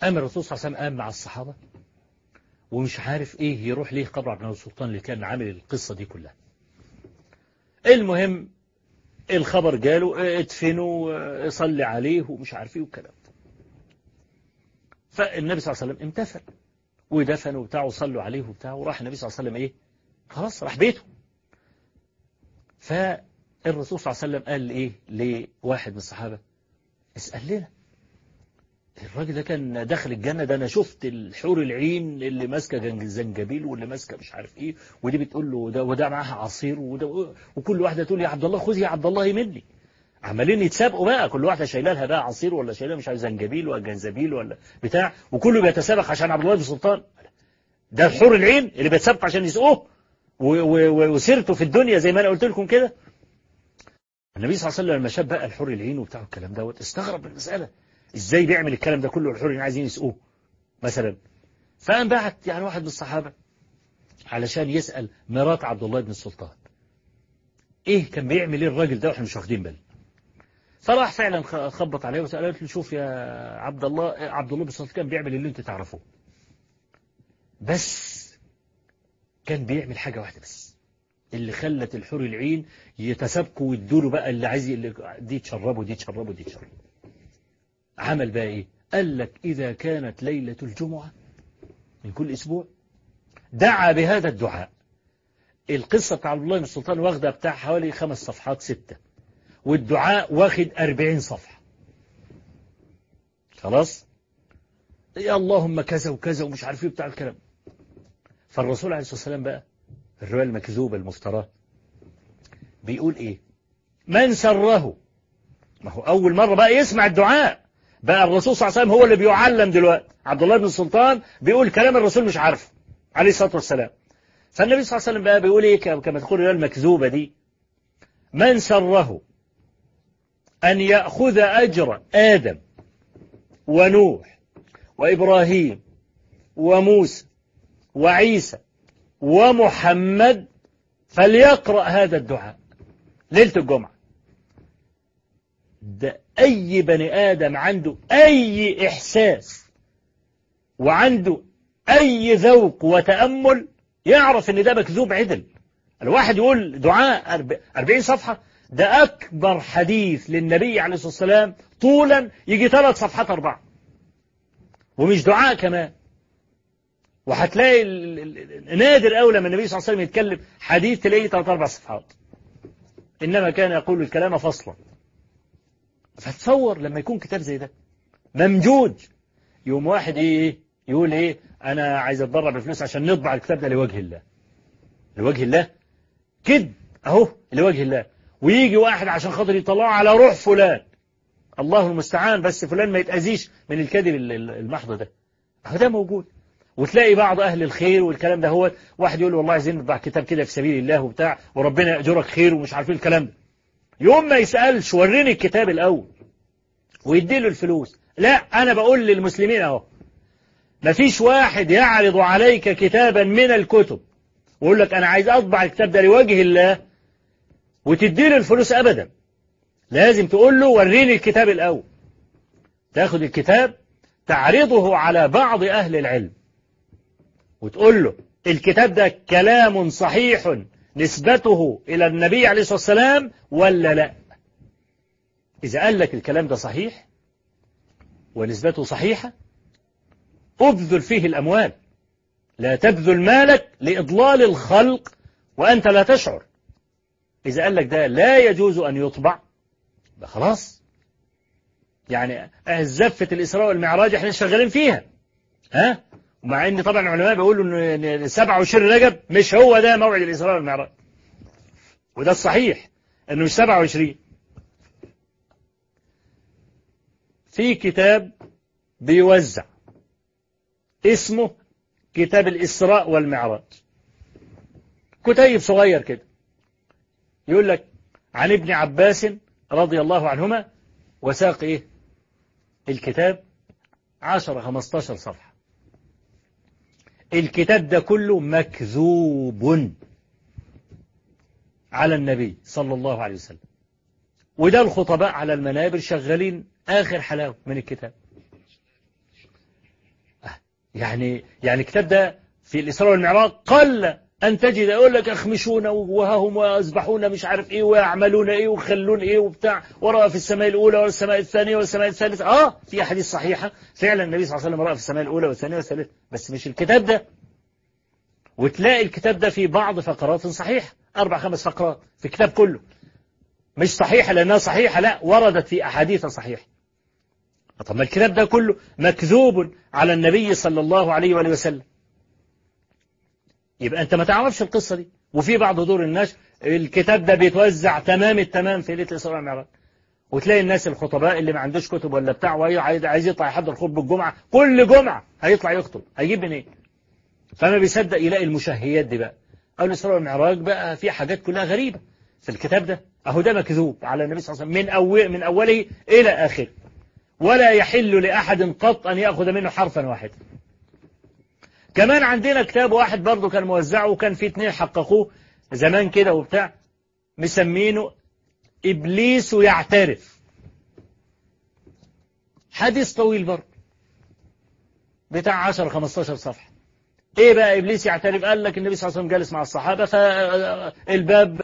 قام الرسول صلى الله عليه وسلم قام مع الصحابة. ومش عارف إيه يروح ليه قبر عبد الله بن السلطان اللي كان عامل القصة دي كلها. المهم الخبر جاله ادفنوا صلي عليه ومش عارف إيه والكلام ده. فالنبي صلى الله عليه وسلم امتثل. ودفنوا وبتاع وصلوا عليه وبتاع وراح النبي صلى الله عليه وسلم إيه؟ خلاص راح بيته. فالرسول صلى الله عليه وسلم قال إيه لواحد من الصحابة اسأل لنا. الراجل ده كان داخل الجنة ده أنا شفت الحور العين اللي ماسكة زنجبيل واللي ماسكة مش عارف إيه ودي بتقول له ده وده معاها عصير وده وكل واحدة تقول يا عبد الله خذ يا عبد الله مني. عمالين يتسابقوا بقى كل واحدة شايلة لها بقى عصير ولا شايلة مش عارف زنجبيل ولا جنزبيل ولا بتاع وكله بيتسابق عشان عبد الله بن سلطان. ده الحور العين اللي بيتسابق عشان يسقوه وسيرته في الدنيا زي ما أنا قلت لكم كده. النبي صلى الله عليه وسلم لما شاف بقى الحور العين وبتاع الكلام دوت استغرب المسألة. إزاي بيعمل الكلام ده كله؟ الحور عايزين يسقوه مثلا. فقام بعت يعني واحد من الصحابة علشان يسأل مرات عبد الله بن السلطان. إيه كان بيعمل إيه الراجل ده؟ وإحنا مش واخدين بالنا. فراح فعلا خبط عليه وسأل قالت له شوف يا عبد الله عبد الله بن السلطان كان بيعمل اللي أنت تعرفوه بس كان بيعمل حاجة واحدة بس. اللي خلت الحور العين يتسابقوا ويدوا بقى اللي عايز دي تشربه دي تشربه دي تشربه عمل بقى إيه؟ قال لك إذا كانت ليلة الجمعة من كل أسبوع دعا بهذا الدعاء. القصة بتاع عبد الله بن السلطان واخدة بتاع حوالي خمس صفحات ستة. والدعاء واخد أربعين صفحة. خلاص؟ يا اللهم كذا وكذا ومش عارف إيه بتاع الكلام. فالرسول عليه الصلاة والسلام بقى الرواية المكذوبة المفتراه. بيقول إيه؟ من سره. ما هو أول مرة بقى يسمع الدعاء. بقى الرسول صلى الله عليه وسلم هو اللي بيعلم دلوقتي. عبد الله بن السلطان بيقول كلام الرسول مش عارفه عليه الصلاة والسلام. فالنبي صلى الله عليه وسلم بقى بيقول إيه؟ كما تقول المكذوبة دي. من سره. أن يأخذ أجر آدم ونوح وإبراهيم وموسى وعيسى ومحمد فليقرأ هذا الدعاء ليلة الجمعة. ده أي بني آدم عنده أي إحساس وعنده أي ذوق وتأمل يعرف إن ده مكذوب عدل. الواحد يقول دعاء أربعين صفحة ده أكبر حديث للنبي عليه الصلاة والسلام طولا يجي ثلاث صفحات أربعة. ومش دعاء كمان. وهتلاقي نادر أولى من النبي صلى الله عليه وسلم يتكلم حديث تلاقيه ثلاث أربع صفحات. إنما كان يقول الكلام فصلا. فتصور لما يكون كتاب زي ده. ممجود يوم واحد إيه؟ يقول إيه؟ أنا عايز اتبرع بفلوس عشان نطبع الكتاب ده لوجه الله. لوجه الله؟ كده أهو لوجه الله. ويجي واحد عشان خاطر يطلعه على روح فلان. الله المستعان بس فلان ما يتأذيش من الكذب المحض ده. أهو ده موجود. وتلاقي بعض أهل الخير والكلام ده هو واحد يقول والله عايزين نطبع كتاب كده في سبيل الله وبتاع وربنا يأجرك خير ومش عارفين الكلام ده. يوم ما يسألش وريني الكتاب الأول ويديله الفلوس. لا أنا بقول للمسلمين أهو مفيش واحد يعرض عليك كتابا من الكتب ويقول لك أنا عايز أطبع الكتاب ده لوجه الله وتديله الفلوس أبدا. لازم تقول له وريني الكتاب الأول. تاخد الكتاب تعرضه على بعض أهل العلم. وتقول له الكتاب ده كلام صحيح نسبته إلى النبي عليه الصلاة والسلام ولا لا؟ إذا قال لك الكلام ده صحيح ونسبته صحيحة أبذل فيه الأموال. لا تبذل مالك لإضلال الخلق وأنت لا تشعر. إذا قال لك ده لا يجوز أن يطبع خلاص. يعني زفة الإسراء والمعراج إحنا شغالين فيها. ها؟ ومع إن طبعا العلماء بيقولوا إن 27 رجب مش هو ده موعد الإسراء والمعراج. وده الصحيح إنه مش 27 في كتاب بيوزع اسمه كتاب الإسراء والمعراج. كتيب صغير كده. يقول لك عن ابن عباس رضي الله عنهما وساق إيه؟ الكتاب عشر خمستاشر صفحة. الكتاب ده كله مكذوب على النبي صلى الله عليه وسلم. وده الخطباء على المنابر شغالين آخر حلاوة من الكتاب. يعني يعني الكتاب ده في الإسراء والمعراج قل أن تجد يقول لك أخمشون وهم ويذبحون مش عارف إيه ويعملون إيه ويخلون إيه وبتاع. ورأى في السماء الأولى والسماء الثانية والسماء الثالثة. آه في أحاديث صحيحة. فعلا النبي صلى الله عليه وسلم رأى في السماء الأولى والثانية والثالثة. بس مش الكتاب ده. وتلاقي الكتاب ده في بعض فقرات صحيحة. أربع خمس فقرات في الكتاب كله. مش صحيحة لأنها صحيحة لا وردت في أحاديث صحيحة. طب ما الكتاب ده كله مكذوب على النبي صلى الله عليه وآله وسلم. يبقى أنت ما تعرفش القصة دي. وفي بعض دور النشر الكتاب ده بيتوزع تمام التمام في ليلة الإسراء والمعراج. وتلاقي الناس الخطباء اللي ما عندوش كتب ولا بتاع عايز يطلع يحضر خطبة الجمعة. كل جمعة هيطلع يخطب هيجيب منين؟ فما بيصدق يلاقي المشهيات دي بقى. أو الإسراء والمعراج بقى في حاجات كلها غريبة. في الكتاب ده أهو ده مكذوب على النبي صلى الله عليه وسلم. من أول من أوله إلى آخره. ولا يحل لأحد قط أن يأخذ منه حرفا واحدا. كمان عندنا كتاب واحد برضه كان موزعه وكان في اتنين حققوه زمان كده وبتاع مسمينه إبليس يعترف. حديث طويل برضه بتاع 10 15 صفحة. إيه بقى إبليس يعترف؟ قال لك النبي صلى الله عليه وسلم جالس مع الصحابة فالباب